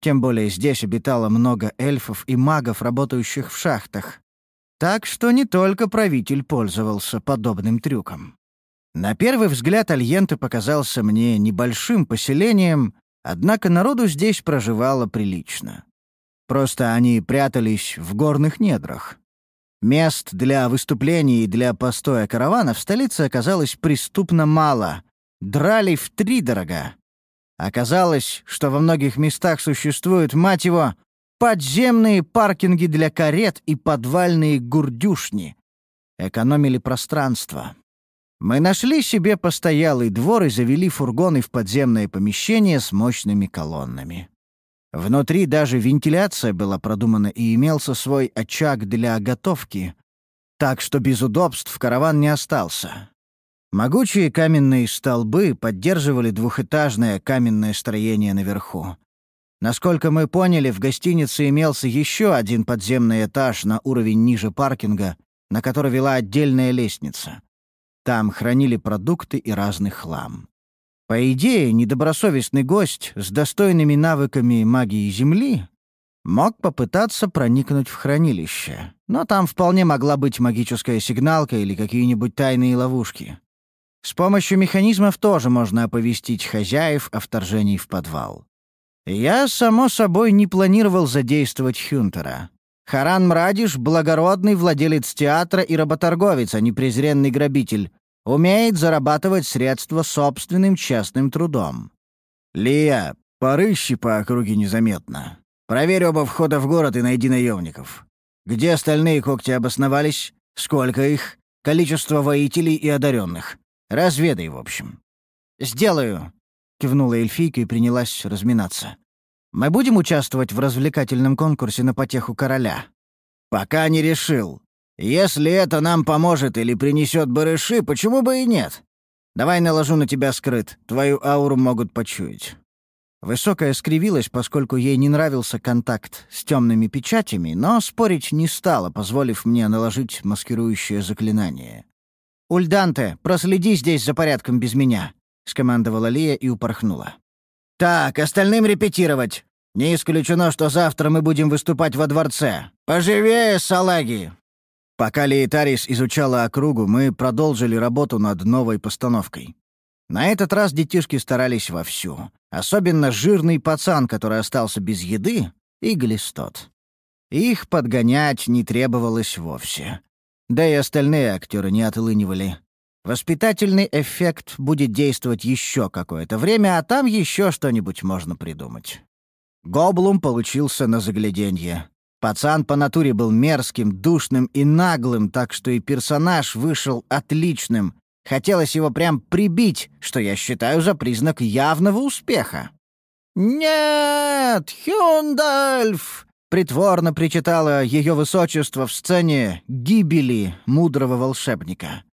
Тем более здесь обитало много эльфов и магов, работающих в шахтах. Так что не только правитель пользовался подобным трюком. На первый взгляд Альенте показался мне небольшим поселением, однако народу здесь проживало прилично. Просто они прятались в горных недрах. Мест для выступлений и для постоя каравана в столице оказалось преступно мало. Драли втридорога. Оказалось, что во многих местах существуют, мать его, подземные паркинги для карет и подвальные гурдюшни. Экономили пространство. Мы нашли себе постоялый двор и завели фургоны в подземное помещение с мощными колоннами. Внутри даже вентиляция была продумана и имелся свой очаг для готовки, так что без удобств караван не остался. Могучие каменные столбы поддерживали двухэтажное каменное строение наверху. Насколько мы поняли, в гостинице имелся еще один подземный этаж на уровень ниже паркинга, на который вела отдельная лестница. Там хранили продукты и разный хлам. По идее, недобросовестный гость с достойными навыками магии Земли мог попытаться проникнуть в хранилище, но там вполне могла быть магическая сигналка или какие-нибудь тайные ловушки. С помощью механизмов тоже можно оповестить хозяев о вторжении в подвал. Я, само собой, не планировал задействовать Хюнтера. Харан Мрадиш — благородный владелец театра и работорговец, а не презренный грабитель. Умеет зарабатывать средства собственным честным трудом. «Лия, порыщи по округе незаметно. Проверь оба входа в город и найди наемников. Где остальные когти обосновались? Сколько их? Количество воителей и одаренных. Разведай, в общем». «Сделаю», — кивнула эльфийка и принялась разминаться. Мы будем участвовать в развлекательном конкурсе на потеху короля?» «Пока не решил. Если это нам поможет или принесет барыши, почему бы и нет? Давай наложу на тебя скрыт, твою ауру могут почуять». Высокая скривилась, поскольку ей не нравился контакт с темными печатями, но спорить не стала, позволив мне наложить маскирующее заклинание. «Ульданте, проследи здесь за порядком без меня», — скомандовала Лия и упорхнула. «Так, остальным репетировать. Не исключено, что завтра мы будем выступать во дворце. Поживее, салаги!» Пока Лейтарис изучала округу, мы продолжили работу над новой постановкой. На этот раз детишки старались вовсю. Особенно жирный пацан, который остался без еды, и Глистот. Их подгонять не требовалось вовсе. Да и остальные актеры не отлынивали. Воспитательный эффект будет действовать еще какое-то время, а там еще что-нибудь можно придумать. Гоблум получился на загляденье. Пацан по натуре был мерзким, душным и наглым, так что и персонаж вышел отличным. Хотелось его прям прибить, что я считаю за признак явного успеха. «Нет, Хюндальф!» — притворно причитало ее высочество в сцене гибели мудрого волшебника.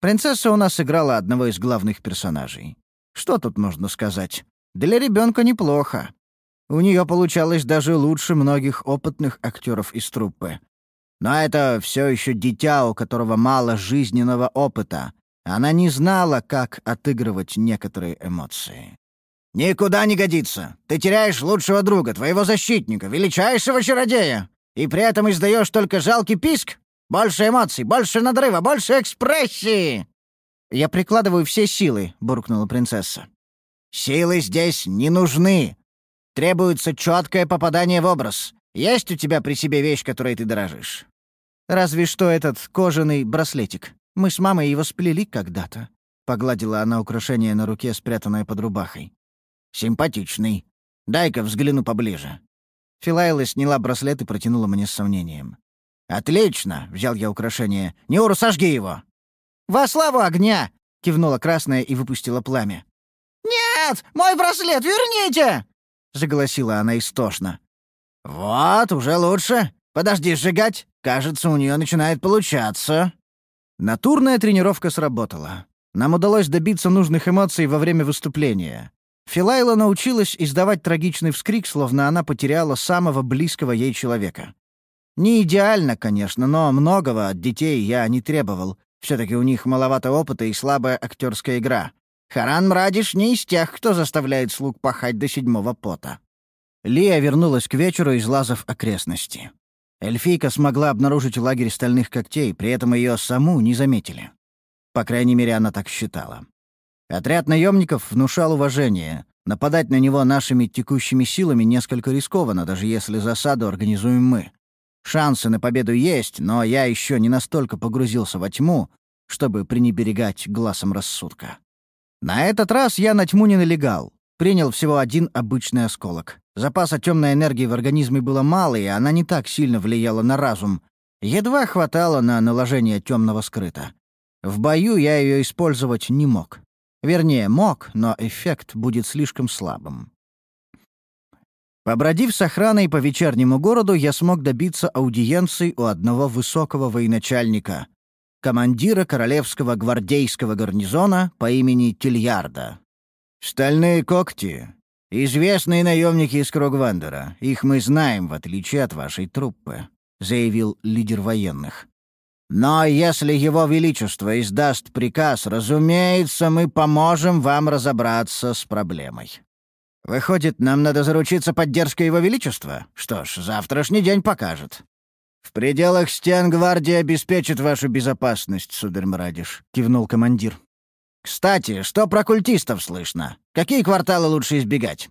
Принцесса у нас играла одного из главных персонажей. Что тут можно сказать? Для ребенка неплохо. У нее получалось даже лучше многих опытных актеров из труппы. Но это все еще дитя, у которого мало жизненного опыта. Она не знала, как отыгрывать некоторые эмоции. «Никуда не годится. Ты теряешь лучшего друга, твоего защитника, величайшего чародея, и при этом издаешь только жалкий писк? Больше эмоций, больше надрыва, больше экспрессии!» «Я прикладываю все силы», — буркнула принцесса. «Силы здесь не нужны. Требуется четкое попадание в образ. Есть у тебя при себе вещь, которой ты дорожишь?» «Разве что этот кожаный браслетик. Мы с мамой его сплели когда-то», — погладила она украшение на руке, спрятанное под рубахой. «Симпатичный. Дай-ка взгляну поближе». Филайла сняла браслет и протянула мне с сомнением. «Отлично!» — взял я украшение. «Неуру, сожги его!» «Во славу огня!» — кивнула красная и выпустила пламя. «Нет! Мой браслет верните!» — заголосила она истошно. «Вот, уже лучше. Подожди сжигать. Кажется, у нее начинает получаться». Натурная тренировка сработала. Нам удалось добиться нужных эмоций во время выступления. Филайла научилась издавать трагичный вскрик, словно она потеряла самого близкого ей человека. Не идеально, конечно, но многого от детей я не требовал. Все-таки у них маловато опыта и слабая актерская игра. Харан Мрадиш не из тех, кто заставляет слуг пахать до седьмого пота. Лия вернулась к вечеру, излазав окрестности. Эльфийка смогла обнаружить лагерь стальных когтей, при этом ее саму не заметили. По крайней мере, она так считала. Отряд наемников внушал уважение. Нападать на него нашими текущими силами несколько рискованно, даже если засаду организуем мы. Шансы на победу есть, но я еще не настолько погрузился во тьму, чтобы пренеберегать глазом рассудка. На этот раз я на тьму не налегал. Принял всего один обычный осколок. Запаса темной энергии в организме было мало, и она не так сильно влияла на разум. Едва хватало на наложение темного скрыта. В бою я ее использовать не мог. Вернее, мог, но эффект будет слишком слабым. Побродив с охраной по вечернему городу, я смог добиться аудиенции у одного высокого военачальника, командира королевского гвардейского гарнизона по имени Тильярда. «Стальные когти. Известные наемники из Крогвандера. Их мы знаем, в отличие от вашей труппы», — заявил лидер военных. «Но если его величество издаст приказ, разумеется, мы поможем вам разобраться с проблемой». «Выходит, нам надо заручиться поддержкой его величества? Что ж, завтрашний день покажет». «В пределах стен гвардия обеспечит вашу безопасность, сударь Мрадиш», — кивнул командир. «Кстати, что про культистов слышно? Какие кварталы лучше избегать?»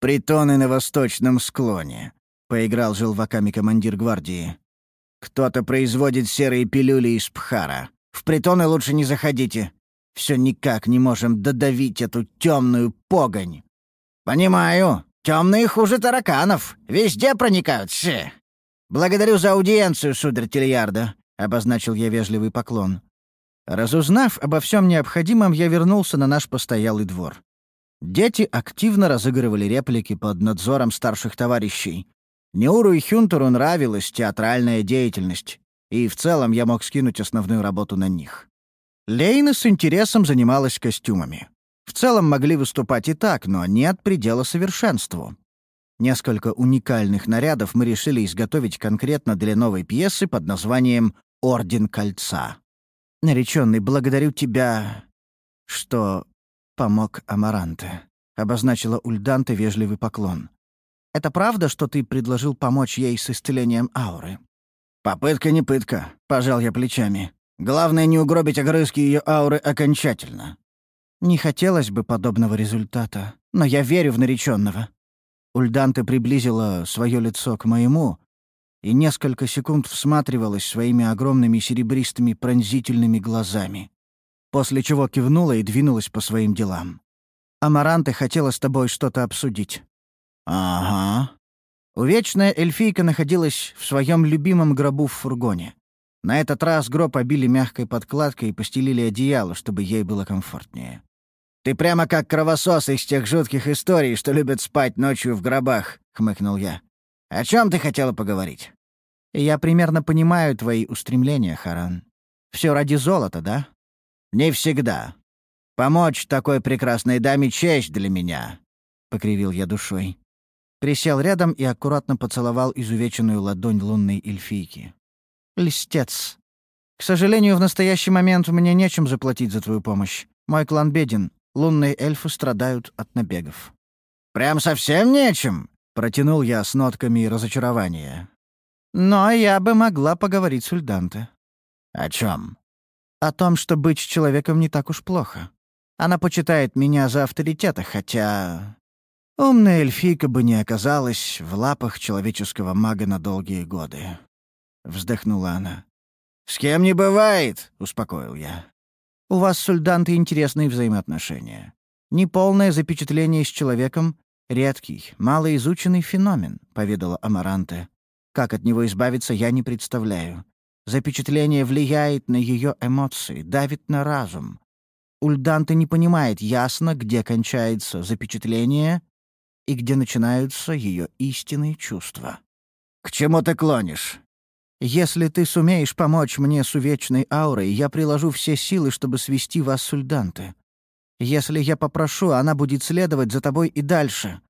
«Притоны на восточном склоне», — поиграл желваками командир гвардии. «Кто-то производит серые пилюли из пхара. В притоны лучше не заходите. Все никак не можем додавить эту темную погонь». «Понимаю. Темные хуже тараканов. Везде проникают, все. Благодарю за аудиенцию, сударь Тильярда», — обозначил я вежливый поклон. Разузнав обо всем необходимом, я вернулся на наш постоялый двор. Дети активно разыгрывали реплики под надзором старших товарищей. Неуру и Хюнтеру нравилась театральная деятельность, и в целом я мог скинуть основную работу на них. Лейна с интересом занималась костюмами. В целом могли выступать и так, но не от предела совершенству. Несколько уникальных нарядов мы решили изготовить конкретно для новой пьесы под названием «Орден кольца». «Нареченный, благодарю тебя, что помог Амаранте», — обозначила Ульданте вежливый поклон. «Это правда, что ты предложил помочь ей с исцелением ауры?» «Попытка не пытка», — пожал я плечами. «Главное не угробить огрызки ее ауры окончательно». «Не хотелось бы подобного результата, но я верю в нареченного». Ульданте приблизила свое лицо к моему, и несколько секунд всматривалась своими огромными серебристыми пронзительными глазами, после чего кивнула и двинулась по своим делам. «Амаранте хотела с тобой что-то обсудить». «Ага». Увечная эльфийка находилась в своем любимом гробу в фургоне. На этот раз гроб обили мягкой подкладкой и постелили одеяло, чтобы ей было комфортнее. «Ты прямо как кровосос из тех жутких историй, что любят спать ночью в гробах», — хмыкнул я. «О чем ты хотела поговорить?» Я примерно понимаю твои устремления, Харан. Все ради золота, да? Не всегда. Помочь такой прекрасной даме — честь для меня, — покривил я душой. Присел рядом и аккуратно поцеловал изувеченную ладонь лунной эльфийки. «Листец. К сожалению, в настоящий момент мне нечем заплатить за твою помощь. Мой клан беден. Лунные эльфы страдают от набегов». «Прям совсем нечем?» — протянул я с нотками разочарования. Но я бы могла поговорить с Ульданте. О чем? О том, что быть человеком не так уж плохо. Она почитает меня за авторитета, хотя... Умная эльфийка бы не оказалась в лапах человеческого мага на долгие годы. Вздохнула она. «С кем не бывает», — успокоил я. «У вас с Ульдантой интересные взаимоотношения. Неполное запечатление с человеком — редкий, малоизученный феномен», — поведала Амаранте. Как от него избавиться, я не представляю. Запечатление влияет на ее эмоции, давит на разум. Ульданте не понимает ясно, где кончается запечатление и где начинаются ее истинные чувства. «К чему ты клонишь?» Если ты сумеешь помочь мне с увечной аурой, я приложу все силы, чтобы свести вас с Ульданте. Если я попрошу, она будет следовать за тобой и дальше.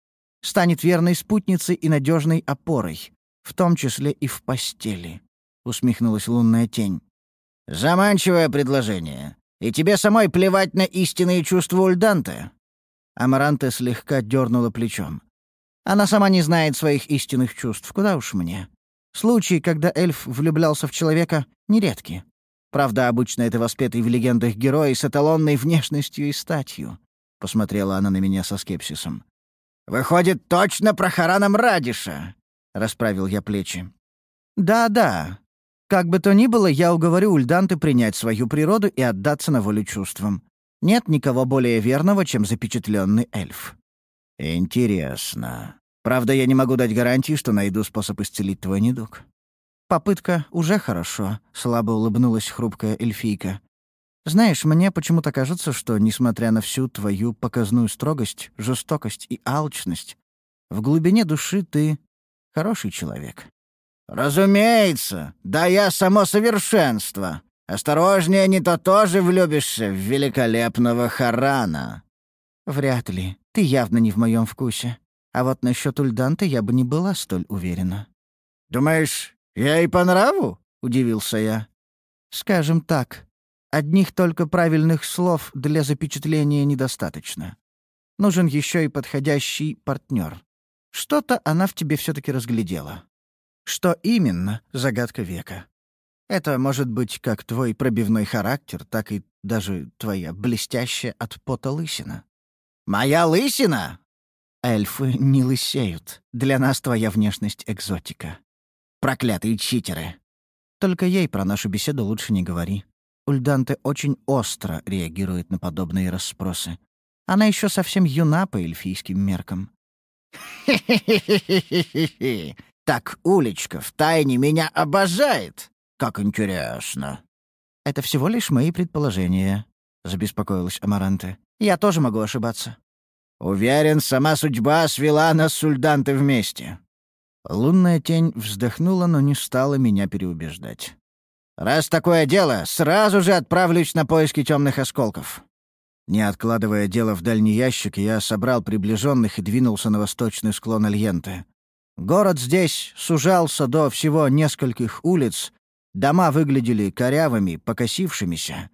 Станет верной спутницей и надежной опорой, в том числе и в постели», — усмехнулась лунная тень. «Заманчивое предложение. И тебе самой плевать на истинные чувства Ульданте?» Амаранте слегка дернула плечом. Она сама не знает своих истинных чувств, куда уж мне. Случаи, когда эльф влюблялся в человека, нередки. Правда, обычно это воспетый в легендах герой с эталонной внешностью и статью. Посмотрела она на меня со скепсисом. «Выходит, точно про Харана Мрадиша!» — расправил я плечи. «Да-да. Как бы то ни было, я уговорю Ульданты принять свою природу и отдаться на волю чувствам. Нет никого более верного, чем запечатленный эльф». «Интересно. Правда, я не могу дать гарантии, что найду способ исцелить твой недуг». «Попытка уже хорошо», — слабо улыбнулась хрупкая эльфийка. «Знаешь, мне почему-то кажется, что, несмотря на всю твою показную строгость, жестокость и алчность, в глубине души ты хороший человек». «Разумеется! Да я само совершенство! Осторожнее, не то тоже влюбишься в великолепного Харана!» «Вряд ли. Ты явно не в моем вкусе. А вот насчет Ульданта я бы не была столь уверена». «Думаешь, «Я и по нраву?» — удивился я. «Скажем так, одних только правильных слов для запечатления недостаточно. Нужен еще и подходящий партнер. Что-то она в тебе все таки разглядела. Что именно — загадка века. Это может быть как твой пробивной характер, так и даже твоя блестящая от пота лысина». «Моя лысина?» «Эльфы не лысеют. Для нас твоя внешность — экзотика. Проклятые читеры!» «Только ей про нашу беседу лучше не говори. Ульданте очень остро реагирует на подобные расспросы. Она еще совсем юна по эльфийским меркам». «Хе-хе-хе-хе-хе! Так Улечка в тайне меня обожает! Как интересно!» «Это всего лишь мои предположения», — забеспокоилась Амаранте. «Я тоже могу ошибаться». «Уверен, сама судьба свела нас с вместе. Лунная тень вздохнула, но не стала меня переубеждать. «Раз такое дело, сразу же отправлюсь на поиски темных осколков». Не откладывая дело в дальний ящик, я собрал приближенных и двинулся на восточный склон Альенты. Город здесь сужался до всего нескольких улиц, дома выглядели корявыми, покосившимися.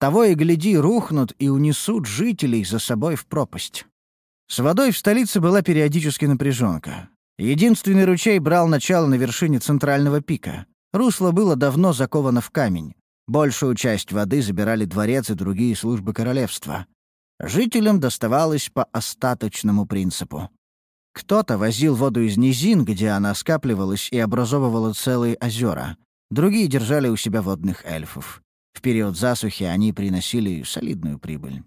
Того и гляди, рухнут и унесут жителей за собой в пропасть. С водой в столице была периодически напряженка. Единственный ручей брал начало на вершине центрального пика. Русло было давно заковано в камень. Большую часть воды забирали дворец и другие службы королевства. Жителям доставалось по остаточному принципу. Кто-то возил воду из низин, где она скапливалась и образовывала целые озера. Другие держали у себя водных эльфов. В период засухи они приносили солидную прибыль.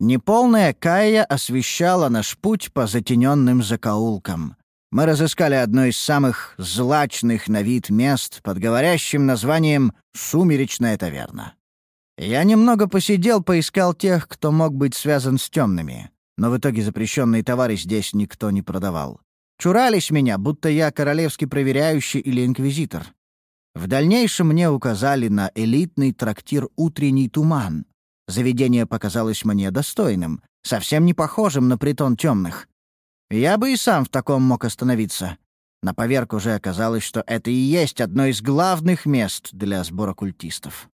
Неполная Кая освещала наш путь по затененным закоулкам мы разыскали одно из самых злачных на вид мест под говорящим названием «Сумеречная таверна». Я немного посидел, поискал тех, кто мог быть связан с темными, но в итоге запрещенные товары здесь никто не продавал. Чурались меня, будто я королевский проверяющий или инквизитор. В дальнейшем мне указали на элитный трактир «Утренний туман». Заведение показалось мне достойным, совсем не похожим на притон темных. Я бы и сам в таком мог остановиться. На поверку уже оказалось, что это и есть одно из главных мест для сбора культистов.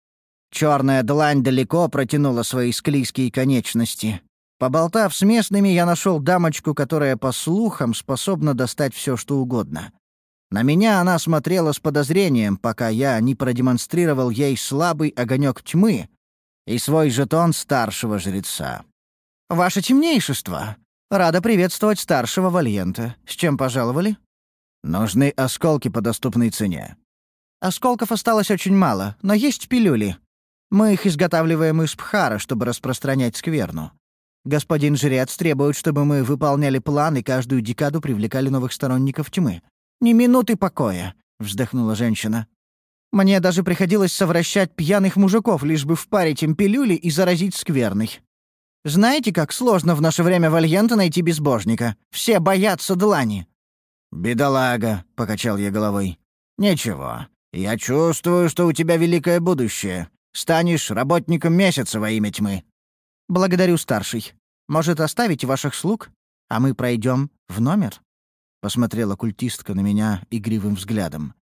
Черная длань далеко протянула свои склизкие конечности. Поболтав с местными, я нашел дамочку, которая, по слухам, способна достать все, что угодно. На меня она смотрела с подозрением, пока я не продемонстрировал ей слабый огонек тьмы и свой жетон старшего жреца. «Ваше темнейшество!» Рада приветствовать старшего Вальента. С чем пожаловали? Нужны осколки по доступной цене. Осколков осталось очень мало, но есть пилюли. Мы их изготавливаем из пхара, чтобы распространять скверну. Господин жрец требует, чтобы мы выполняли план и каждую декаду привлекали новых сторонников тьмы. Ни минуты покоя, вздохнула женщина. Мне даже приходилось совращать пьяных мужиков, лишь бы впарить им пилюли и заразить скверной. Знаете, как сложно в наше время Вальента найти безбожника? Все боятся длани». «Бедолага», — покачал я головой. «Ничего. «Я чувствую, что у тебя великое будущее. Станешь работником месяца во имя тьмы». «Благодарю, старший. Может, оставите ваших слуг, а мы пройдем в номер?» Посмотрела культистка на меня игривым взглядом.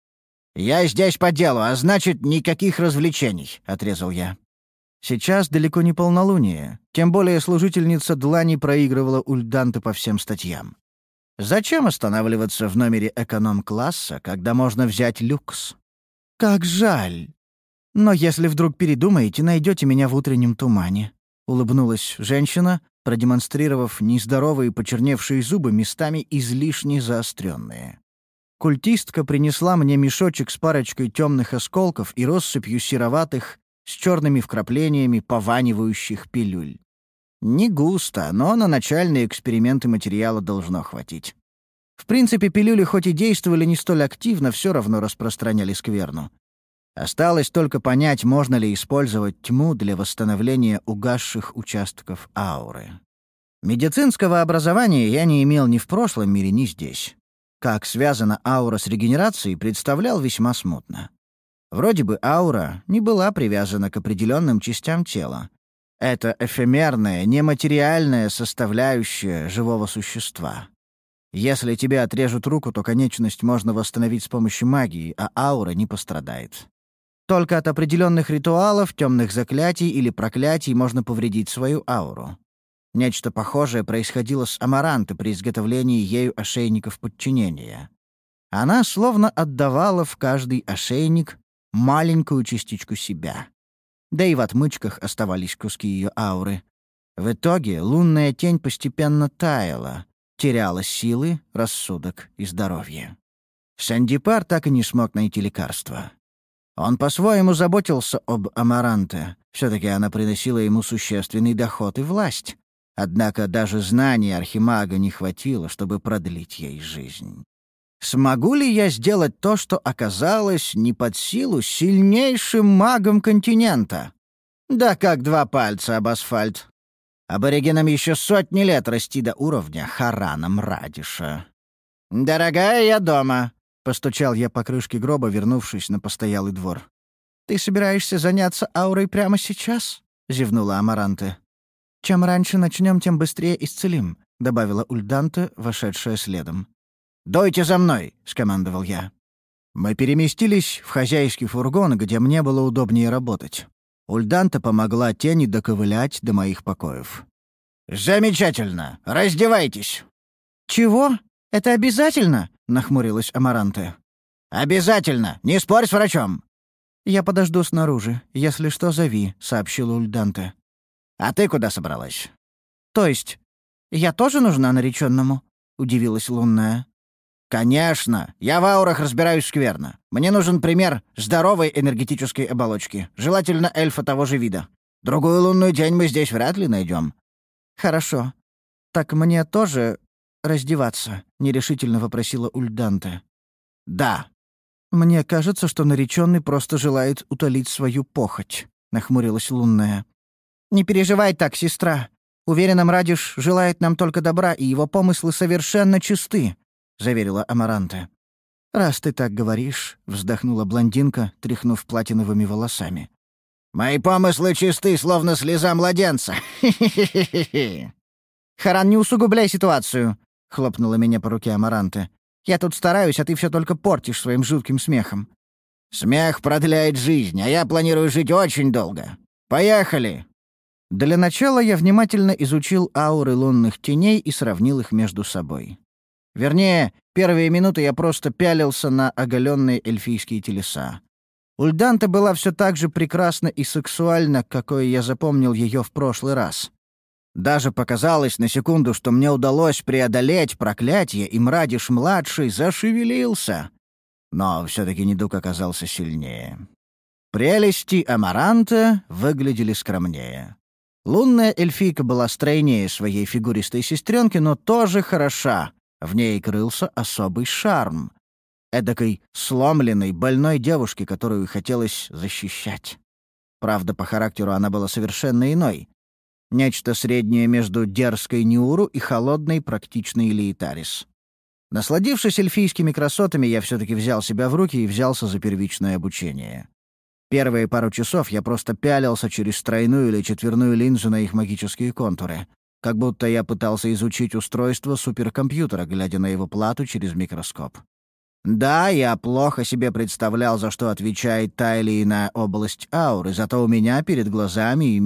«Я здесь по делу, а значит, никаких развлечений», — отрезал я. Сейчас далеко не полнолуние, тем более служительница Длани проигрывала ульданты по всем статьям. Зачем останавливаться в номере эконом-класса, когда можно взять люкс? Как жаль. Но если вдруг передумаете, найдете меня в утреннем тумане. Улыбнулась женщина, продемонстрировав нездоровые почерневшие зубы местами излишне заостренные. Культистка принесла мне мешочек с парочкой темных осколков и россыпью сероватых, с черными вкраплениями пованивающих пилюль. Не густо, но на начальные эксперименты материала должно хватить. В принципе, пилюли хоть и действовали не столь активно, все равно распространяли скверну. Осталось только понять, можно ли использовать тьму для восстановления угасших участков ауры. Медицинского образования я не имел ни в прошлом мире, ни здесь. Как связана аура с регенерацией, представлял весьма смутно. Вроде бы аура не была привязана к определенным частям тела. Это эфемерная, нематериальная составляющая живого существа. Если тебе отрежут руку, то конечность можно восстановить с помощью магии, а аура не пострадает. Только от определенных ритуалов, темных заклятий или проклятий можно повредить свою ауру. Нечто похожее происходило с Амарантой при изготовлении ею ошейников подчинения. Она словно отдавала в каждый ошейник маленькую частичку себя. Да и в отмычках оставались куски ее ауры. В итоге лунная тень постепенно таяла, теряла силы, рассудок и здоровье. Сандипар так и не смог найти лекарства. Он по-своему заботился об Амаранте. все таки она приносила ему существенный доход и власть. Однако даже знаний Архимага не хватило, чтобы продлить ей жизнь. Смогу ли я сделать то, что оказалось не под силу сильнейшим магом континента? Да как два пальца об асфальт. Аборигенам еще сотни лет расти до уровня Харана Мрадиша. «Дорогая, я дома», — постучал я по крышке гроба, вернувшись на постоялый двор. «Ты собираешься заняться аурой прямо сейчас?» — зевнула Амаранте. «Чем раньше начнем, тем быстрее исцелим», — добавила Ульданте, вошедшая следом. «Дойте за мной!» — скомандовал я. Мы переместились в хозяйский фургон, где мне было удобнее работать. Ульданта помогла тени доковылять до моих покоев. «Замечательно! Раздевайтесь!» «Чего? Это обязательно?» — нахмурилась Амаранте. «Обязательно! Не спорь с врачом!» «Я подожду снаружи. Если что, зови», — сообщила Ульданте. «А ты куда собралась?» «То есть, я тоже нужна нареченному?» — удивилась Лунная. «Конечно. Я в аурах разбираюсь скверно. Мне нужен пример здоровой энергетической оболочки, желательно эльфа того же вида. Другую лунную день мы здесь вряд ли найдем. «Хорошо. Так мне тоже раздеваться?» — нерешительно вопросила Ульданте. «Да». «Мне кажется, что нареченный просто желает утолить свою похоть», — нахмурилась лунная. «Не переживай так, сестра. Уверена, Мрадиш желает нам только добра, и его помыслы совершенно чисты. — заверила Амаранта. «Раз ты так говоришь», — вздохнула блондинка, тряхнув платиновыми волосами. «Мои помыслы чисты, словно слеза младенца. «Харан, не усугубляй ситуацию», — хлопнула меня по руке Амаранта. «Я тут стараюсь, а ты все только портишь своим жутким смехом». «Смех продляет жизнь, а я планирую жить очень долго. Поехали!» Для начала я внимательно изучил ауры лунных теней и сравнил их между собой. Вернее, первые минуты я просто пялился на оголенные эльфийские телеса. Ульданта была все так же прекрасна и сексуальна, какой я запомнил ее в прошлый раз. Даже показалось на секунду, что мне удалось преодолеть проклятие, и Мрадиш-младший зашевелился. Но все-таки недуг оказался сильнее. Прелести Амаранта выглядели скромнее. Лунная эльфийка была стройнее своей фигуристой сестренки, но тоже хороша, в ней крылся особый шарм. Эдакой сломленной, больной девушки, которую хотелось защищать. Правда, по характеру она была совершенно иной. Нечто среднее между дерзкой Нюру и холодной практичной Лиетарис. Насладившись эльфийскими красотами, я все-таки взял себя в руки и взялся за первичное обучение. Первые пару часов я просто пялился через тройную или четверную линзу на их магические контуры, как будто я пытался изучить устройство суперкомпьютера, глядя на его плату через микроскоп. Да, я плохо себе представлял, за что отвечает та или иная область ауры, зато у меня перед глазами